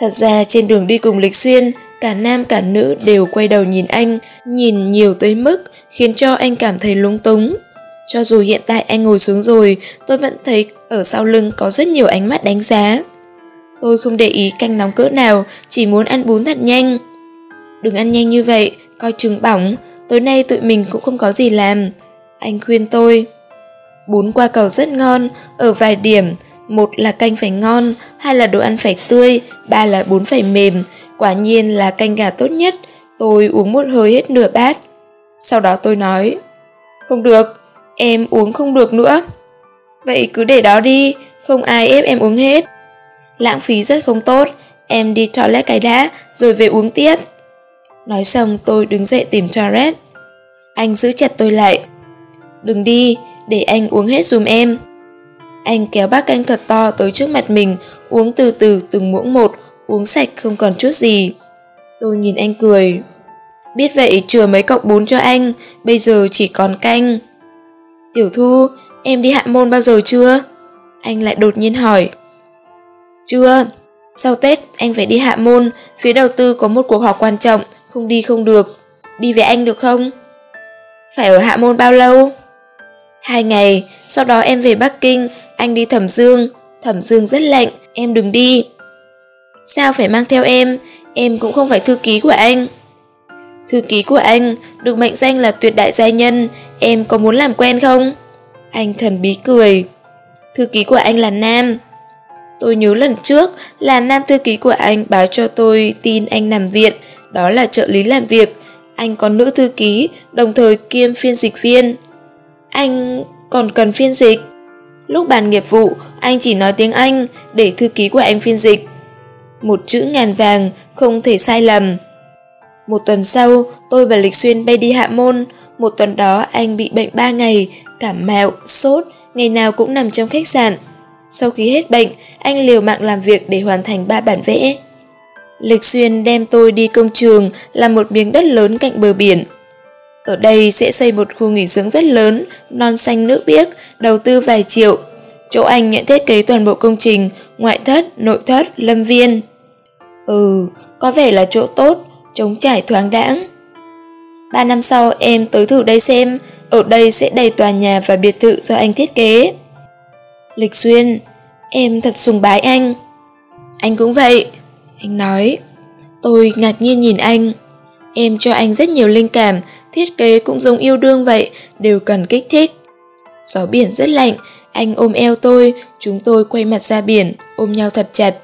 Thật ra trên đường đi cùng Lịch Xuyên, cả nam cả nữ đều quay đầu nhìn anh, nhìn nhiều tới mức khiến cho anh cảm thấy lung túng. Cho dù hiện tại anh ngồi xuống rồi, tôi vẫn thấy ở sau lưng có rất nhiều ánh mắt đánh giá. Tôi không để ý canh nóng cỡ nào, chỉ muốn ăn bún thật nhanh. Đừng ăn nhanh như vậy, coi chừng bỏng, tối nay tụi mình cũng không có gì làm. Anh khuyên tôi. Bún qua cầu rất ngon, ở vài điểm, một là canh phải ngon, hai là đồ ăn phải tươi, ba là bún phải mềm, quả nhiên là canh gà tốt nhất. Tôi uống một hơi hết nửa bát. Sau đó tôi nói, không được, em uống không được nữa. Vậy cứ để đó đi, không ai ép em uống hết. Lãng phí rất không tốt, em đi toilet cái đã, rồi về uống tiếp. Nói xong tôi đứng dậy tìm Jared. Anh giữ chặt tôi lại. Đừng đi, để anh uống hết dùm em. Anh kéo bát canh thật to tới trước mặt mình, uống từ từ từng muỗng một, uống sạch không còn chút gì. Tôi nhìn anh cười. Biết vậy chừa mấy cọc bún cho anh, bây giờ chỉ còn canh. Tiểu Thu, em đi hạ môn bao giờ chưa? Anh lại đột nhiên hỏi. Chưa, sau Tết anh phải đi hạ môn, phía đầu tư có một cuộc họp quan trọng, không đi không được. Đi với anh được không? Phải ở hạ môn bao lâu? Hai ngày, sau đó em về Bắc Kinh, anh đi Thẩm Dương. Thẩm Dương rất lạnh, em đừng đi. Sao phải mang theo em? Em cũng không phải thư ký của anh. Thư ký của anh được mệnh danh là tuyệt đại gia nhân, em có muốn làm quen không? Anh thần bí cười. Thư ký của anh là Nam. Tôi nhớ lần trước là Nam thư ký của anh báo cho tôi tin anh nằm viện, đó là trợ lý làm việc. Anh có nữ thư ký, đồng thời kiêm phiên dịch viên. Anh còn cần phiên dịch. Lúc bàn nghiệp vụ, anh chỉ nói tiếng Anh để thư ký của anh phiên dịch. Một chữ ngàn vàng, không thể sai lầm. Một tuần sau, tôi và Lịch Xuyên bay đi hạ môn. Một tuần đó anh bị bệnh 3 ngày, cảm mạo, sốt, ngày nào cũng nằm trong khách sạn. Sau khi hết bệnh, anh liều mạng làm việc để hoàn thành ba bản vẽ. Lịch Xuyên đem tôi đi công trường là một miếng đất lớn cạnh bờ biển. Ở đây sẽ xây một khu nghỉ dưỡng rất lớn, non xanh nước biếc, đầu tư vài triệu. Chỗ anh nhận thiết kế toàn bộ công trình, ngoại thất, nội thất, lâm viên. Ừ, có vẻ là chỗ tốt, chống trải thoáng đãng. Ba năm sau em tới thử đây xem, ở đây sẽ đầy tòa nhà và biệt thự do anh thiết kế. Lịch Xuyên, em thật sùng bái anh. Anh cũng vậy, anh nói. Tôi ngạc nhiên nhìn anh. Em cho anh rất nhiều linh cảm, thiết kế cũng giống yêu đương vậy, đều cần kích thích. Gió biển rất lạnh, anh ôm eo tôi, chúng tôi quay mặt ra biển, ôm nhau thật chặt.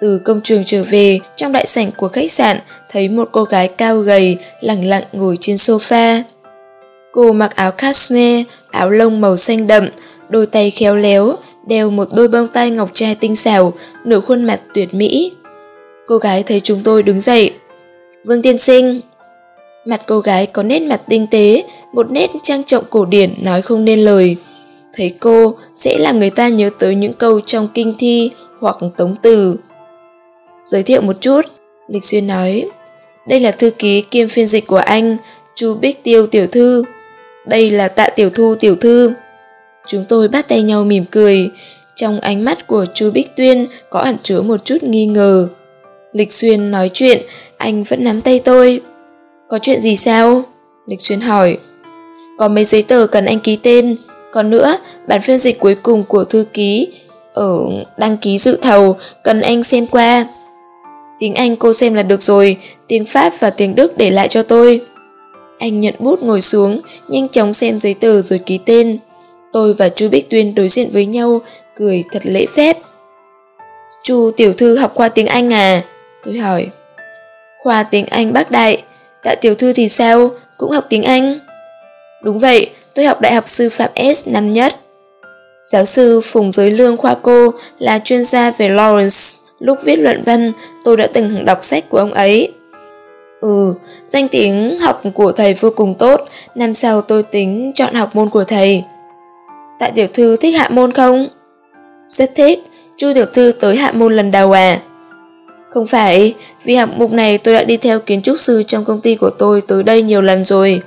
Từ công trường trở về, trong đại sảnh của khách sạn, thấy một cô gái cao gầy, lặng lặng ngồi trên sofa. Cô mặc áo cashmere, áo lông màu xanh đậm, đôi tay khéo léo, đeo một đôi bông tai ngọc trai tinh xảo, nửa khuôn mặt tuyệt mỹ. Cô gái thấy chúng tôi đứng dậy. Vương tiên sinh. Mặt cô gái có nét mặt tinh tế, một nét trang trọng cổ điển nói không nên lời. Thấy cô sẽ làm người ta nhớ tới những câu trong kinh thi hoặc tống từ. Giới thiệu một chút, Lịch Xuyên nói. Đây là thư ký kiêm phiên dịch của anh, Chu Bích Tiêu tiểu thư. Đây là tạ tiểu thu tiểu thư. Chúng tôi bắt tay nhau mỉm cười. Trong ánh mắt của Chu Bích Tuyên có ẩn chứa một chút nghi ngờ. Lịch Xuyên nói chuyện, anh vẫn nắm tay tôi. Có chuyện gì sao? Lịch Xuyên hỏi. Có mấy giấy tờ cần anh ký tên. Còn nữa, bản phiên dịch cuối cùng của thư ký ở đăng ký dự thầu cần anh xem qua. Tiếng Anh cô xem là được rồi, tiếng Pháp và tiếng Đức để lại cho tôi. Anh nhận bút ngồi xuống, nhanh chóng xem giấy tờ rồi ký tên. Tôi và chú Bích Tuyên đối diện với nhau, cười thật lễ phép. Chu tiểu thư học qua tiếng Anh à? Tôi hỏi. Khoa tiếng Anh bác đại, tạ tiểu thư thì sao? Cũng học tiếng Anh? Đúng vậy, tôi học đại học sư phạm S năm nhất. Giáo sư Phùng Giới Lương khoa cô là chuyên gia về Lawrence. Lúc viết luận văn, tôi đã từng đọc sách của ông ấy. Ừ, danh tiếng học của thầy vô cùng tốt, năm sau tôi tính chọn học môn của thầy. Tại tiểu thư thích hạ môn không? Rất thích, chu tiểu thư tới hạ môn lần đầu à? Không phải, vì hạng mục này tôi đã đi theo kiến trúc sư trong công ty của tôi tới đây nhiều lần rồi.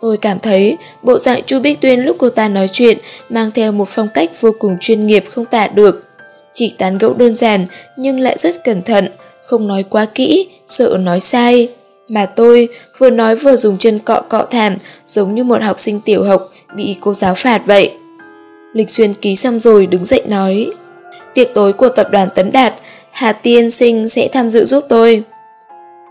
Tôi cảm thấy bộ dạng Chu Bích Tuyên lúc cô ta nói chuyện mang theo một phong cách vô cùng chuyên nghiệp không tả được. Chỉ tán gẫu đơn giản nhưng lại rất cẩn thận, không nói quá kỹ, sợ nói sai. Mà tôi vừa nói vừa dùng chân cọ cọ thảm giống như một học sinh tiểu học bị cô giáo phạt vậy. Lịch Xuyên ký xong rồi đứng dậy nói Tiệc tối của tập đoàn Tấn Đạt Hà Tiên Sinh sẽ tham dự giúp tôi.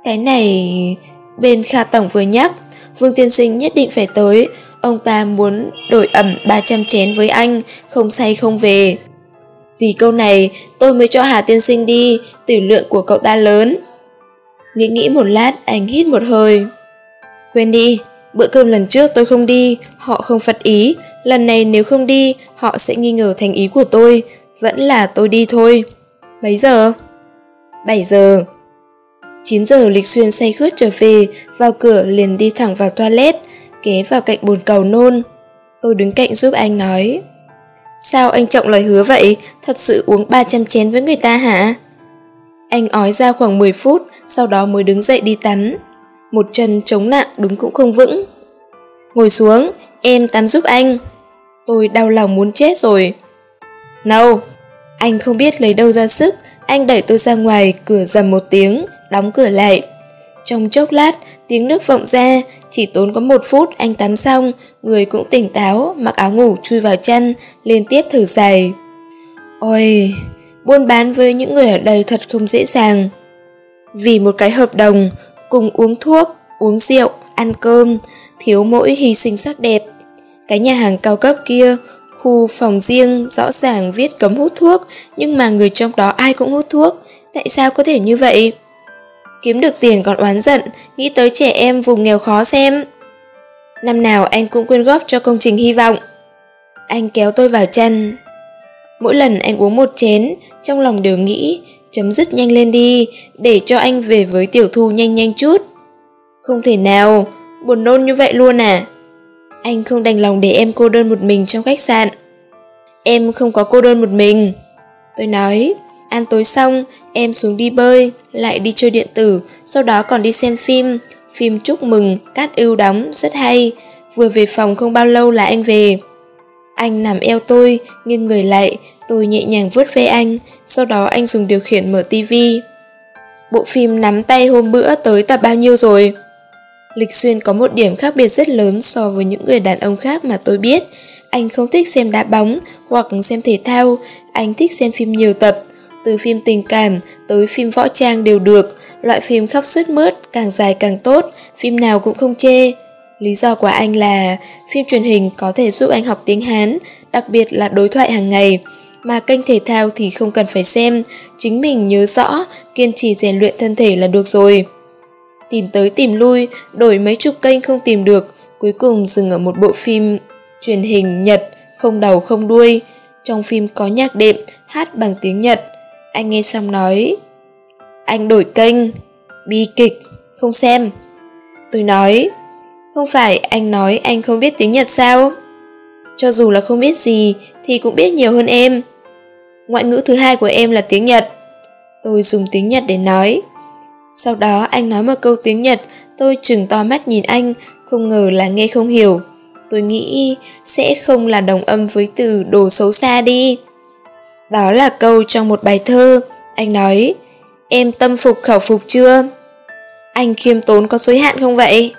Cái này... Bên Kha Tổng vừa nhắc, Vương Tiên Sinh nhất định phải tới. Ông ta muốn đổi ẩm 300 chén với anh, Không say không về. Vì câu này, tôi mới cho Hà Tiên Sinh đi, Tử lượng của cậu ta lớn. Nghĩ nghĩ một lát, anh hít một hơi. Quên đi, Bữa cơm lần trước tôi không đi, Họ không phật ý. Lần này nếu không đi, Họ sẽ nghi ngờ thành ý của tôi, Vẫn là tôi đi thôi. Mấy giờ? 7 giờ 9 giờ Lịch Xuyên say khướt trở về, vào cửa liền đi thẳng vào toilet, ghé vào cạnh bồn cầu nôn. Tôi đứng cạnh giúp anh nói. Sao anh trọng lời hứa vậy? Thật sự uống 300 chén với người ta hả? Anh ói ra khoảng 10 phút, sau đó mới đứng dậy đi tắm. Một chân chống nặng đứng cũng không vững. Ngồi xuống, em tắm giúp anh. Tôi đau lòng muốn chết rồi. No, anh không biết lấy đâu ra sức, anh đẩy tôi ra ngoài, cửa dầm một tiếng, đóng cửa lại. Trong chốc lát, tiếng nước vọng ra, chỉ tốn có một phút anh tắm xong, người cũng tỉnh táo, mặc áo ngủ chui vào chăn, liên tiếp thử giày. Ôi, buôn bán với những người ở đây thật không dễ dàng. Vì một cái hợp đồng, cùng uống thuốc, uống rượu, ăn cơm, thiếu mỗi hy sinh sắc đẹp. Cái nhà hàng cao cấp kia, khu phòng riêng rõ ràng viết cấm hút thuốc, nhưng mà người trong đó ai cũng hút thuốc. Tại sao có thể như vậy? Kiếm được tiền còn oán giận, nghĩ tới trẻ em vùng nghèo khó xem. Năm nào anh cũng quyên góp cho công trình hy vọng. Anh kéo tôi vào chăn. Mỗi lần anh uống một chén, trong lòng đều nghĩ, chấm dứt nhanh lên đi, để cho anh về với tiểu thu nhanh nhanh chút. Không thể nào, buồn nôn như vậy luôn à? Anh không đành lòng để em cô đơn một mình trong khách sạn. Em không có cô đơn một mình. Tôi nói, ăn tối xong, em xuống đi bơi, lại đi chơi điện tử, sau đó còn đi xem phim. Phim chúc mừng, cát ưu đóng, rất hay. Vừa về phòng không bao lâu là anh về. Anh nằm eo tôi, nghiêng người lại, tôi nhẹ nhàng vuốt ve anh, sau đó anh dùng điều khiển mở tivi. Bộ phim nắm tay hôm bữa tới tập bao nhiêu rồi? Lịch Xuyên có một điểm khác biệt rất lớn so với những người đàn ông khác mà tôi biết. Anh không thích xem đá bóng hoặc xem thể thao, anh thích xem phim nhiều tập. Từ phim tình cảm tới phim võ trang đều được, loại phim khóc sướt mướt, càng dài càng tốt, phim nào cũng không chê. Lý do của anh là phim truyền hình có thể giúp anh học tiếng Hán, đặc biệt là đối thoại hàng ngày. mà kênh thể thao thì không cần phải xem, chính mình nhớ rõ, kiên trì rèn luyện thân thể là được rồi. Tìm tới tìm lui, đổi mấy chục kênh không tìm được, cuối cùng dừng ở một bộ phim truyền hình Nhật, không đầu không đuôi. Trong phim có nhạc đệm, hát bằng tiếng Nhật. Anh nghe xong nói, anh đổi kênh, bi kịch, không xem. Tôi nói, không phải anh nói anh không biết tiếng Nhật sao? Cho dù là không biết gì thì cũng biết nhiều hơn em. Ngoại ngữ thứ hai của em là tiếng Nhật. Tôi dùng tiếng Nhật để nói. Sau đó anh nói một câu tiếng Nhật, tôi chừng to mắt nhìn anh, không ngờ là nghe không hiểu. Tôi nghĩ sẽ không là đồng âm với từ đồ xấu xa đi. Đó là câu trong một bài thơ. Anh nói, em tâm phục khẩu phục chưa? Anh khiêm tốn có giới hạn không vậy?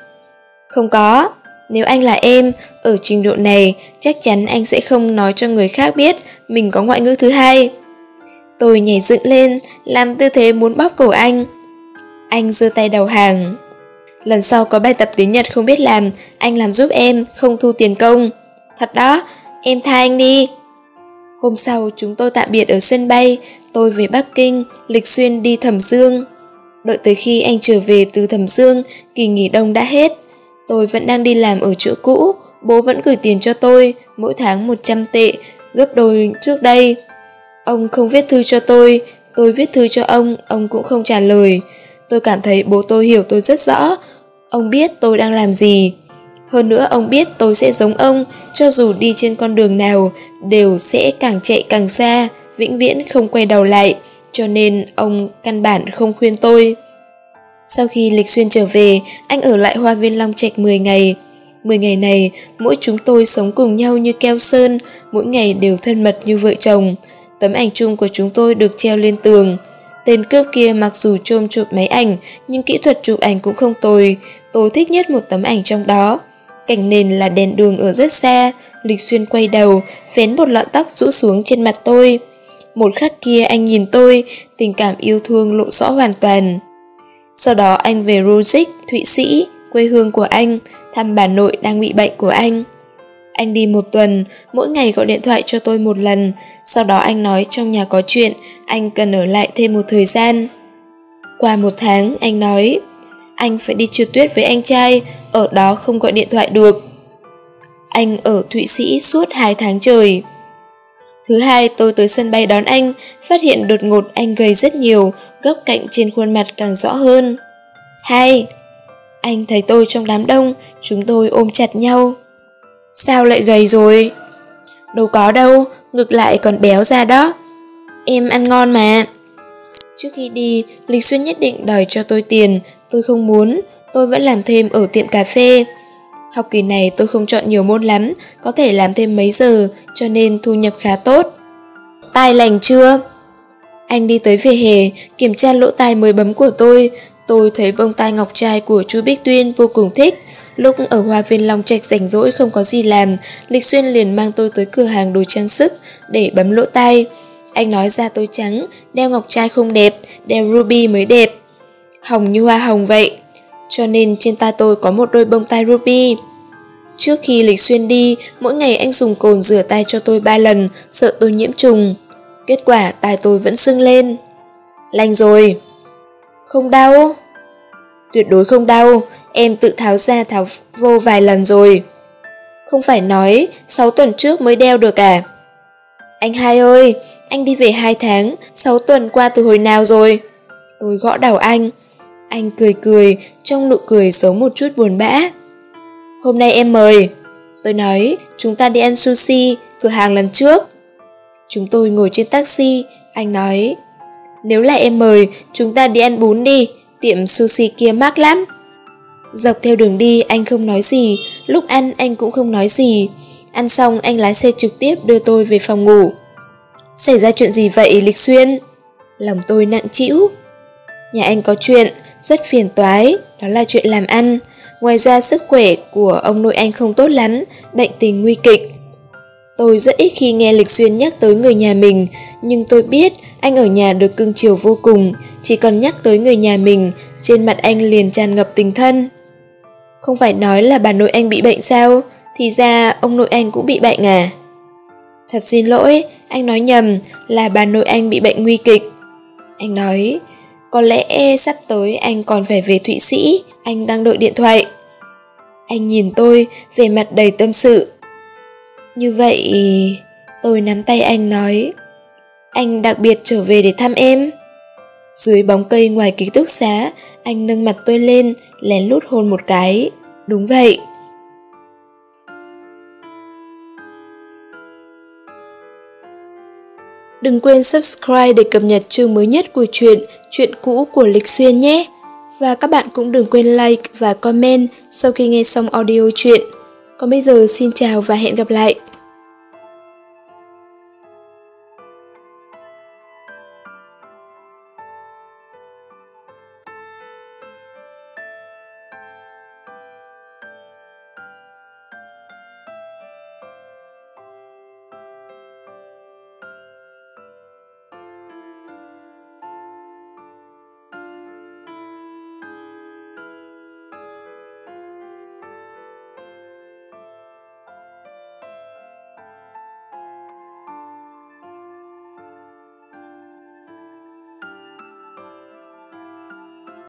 Không có. Nếu anh là em, ở trình độ này, chắc chắn anh sẽ không nói cho người khác biết mình có ngoại ngữ thứ hai. Tôi nhảy dựng lên, làm tư thế muốn bóp cổ anh. Anh giơ tay đầu hàng. Lần sau có bài tập tiếng Nhật không biết làm, anh làm giúp em, không thu tiền công. Thật đó, em tha anh đi. Hôm sau chúng tôi tạm biệt ở sân bay, tôi về Bắc Kinh, Lịch Xuyên đi Thẩm Dương. Đợi tới khi anh trở về từ Thẩm Dương, kỳ nghỉ đông đã hết. Tôi vẫn đang đi làm ở chỗ cũ, bố vẫn gửi tiền cho tôi, mỗi tháng 100 tệ, gấp đôi trước đây. Ông không viết thư cho tôi, tôi viết thư cho ông, ông cũng không trả lời. Tôi cảm thấy bố tôi hiểu tôi rất rõ, ông biết tôi đang làm gì. Hơn nữa ông biết tôi sẽ giống ông, cho dù đi trên con đường nào, đều sẽ càng chạy càng xa, vĩnh viễn không quay đầu lại, cho nên ông căn bản không khuyên tôi. Sau khi Lịch Xuyên trở về, anh ở lại Hoa Viên Long Trạch 10 ngày. 10 ngày này, mỗi chúng tôi sống cùng nhau như keo sơn, mỗi ngày đều thân mật như vợ chồng. Tấm ảnh chung của chúng tôi được treo lên tường. Tên cướp kia mặc dù trôm chụp máy ảnh, nhưng kỹ thuật chụp ảnh cũng không tồi. Tôi thích nhất một tấm ảnh trong đó. Cảnh nền là đèn đường ở rất xa, Lịch Xuyên quay đầu, phén một lọn tóc rũ xuống trên mặt tôi. Một khắc kia anh nhìn tôi, tình cảm yêu thương lộ rõ hoàn toàn. Sau đó anh về Rujik, Thụy Sĩ, quê hương của anh, thăm bà nội đang bị bệnh của anh. Anh đi một tuần, mỗi ngày gọi điện thoại cho tôi một lần, sau đó anh nói trong nhà có chuyện, anh cần ở lại thêm một thời gian. Qua một tháng, anh nói, anh phải đi trượt tuyết với anh trai, ở đó không gọi điện thoại được. Anh ở Thụy Sĩ suốt hai tháng trời. Thứ hai, tôi tới sân bay đón anh, phát hiện đột ngột anh gầy rất nhiều, góc cạnh trên khuôn mặt càng rõ hơn. Hai, anh thấy tôi trong đám đông, chúng tôi ôm chặt nhau. Sao lại gầy rồi? Đâu có đâu, ngược lại còn béo ra đó. Em ăn ngon mà. Trước khi đi, Lịch Xuyên nhất định đòi cho tôi tiền, tôi không muốn, tôi vẫn làm thêm ở tiệm cà phê. Học kỳ này tôi không chọn nhiều môn lắm, có thể làm thêm mấy giờ, cho nên thu nhập khá tốt. Tai lành chưa? Anh đi tới về hè, kiểm tra lỗ tai mới bấm của tôi. Tôi thấy bông tai ngọc trai của chú Bích Tuyên vô cùng thích. Lúc ở Hoa Viên Long Trạch rảnh rỗi không có gì làm, Lịch Xuyên liền mang tôi tới cửa hàng đồ trang sức để bấm lỗ tai. Anh nói da tôi trắng, đeo ngọc trai không đẹp, đeo ruby mới đẹp. Hồng như hoa hồng vậy. Cho nên trên tay tôi có một đôi bông tai ruby. Trước khi Lịch Xuyên đi, mỗi ngày anh dùng cồn rửa tay cho tôi ba lần, sợ tôi nhiễm trùng. Kết quả tai tôi vẫn sưng lên. Lành rồi. Không đau. Tuyệt đối không đau, em tự tháo ra tháo vô vài lần rồi. Không phải nói 6 tuần trước mới đeo được à? Anh hai ơi, anh đi về 2 tháng, 6 tuần qua từ hồi nào rồi? Tôi gõ đầu anh. Anh cười cười, trong nụ cười giấu một chút buồn bã. Hôm nay em mời. Tôi nói, chúng ta đi ăn sushi, cửa hàng lần trước. Chúng tôi ngồi trên taxi, anh nói, nếu là em mời, chúng ta đi ăn bún đi, tiệm sushi kia mát lắm. Dọc theo đường đi anh không nói gì, lúc ăn anh cũng không nói gì. Ăn xong anh lái xe trực tiếp đưa tôi về phòng ngủ. Xảy ra chuyện gì vậy Lịch Xuyên? Lòng tôi nặng trĩu. Nhà anh có chuyện, rất phiền toái, đó là chuyện làm ăn. Ngoài ra sức khỏe của ông nội anh không tốt lắm, bệnh tình nguy kịch. Tôi rất ít khi nghe Lịch Xuyên nhắc tới người nhà mình, nhưng tôi biết anh ở nhà được cưng chiều vô cùng, chỉ còn nhắc tới người nhà mình, trên mặt anh liền tràn ngập tình thân. Không phải nói là bà nội anh bị bệnh sao, thì ra ông nội anh cũng bị bệnh à? Thật xin lỗi, anh nói nhầm, là bà nội anh bị bệnh nguy kịch. Anh nói, có lẽ sắp tới anh còn phải về Thụy Sĩ, anh đang đợi điện thoại. Anh nhìn tôi, về mặt đầy tâm sự. Như vậy, tôi nắm tay anh nói, anh đặc biệt trở về để thăm em. Dưới bóng cây ngoài ký túc xá, anh nâng mặt tôi lên, lén lút hôn một cái. Đúng vậy. Đừng quên subscribe để cập nhật chương mới nhất của chuyện, chuyện cũ của Lịch Xuyên nhé. Và các bạn cũng đừng quên like và comment sau khi nghe xong audio chuyện. Còn bây giờ xin chào và hẹn gặp lại.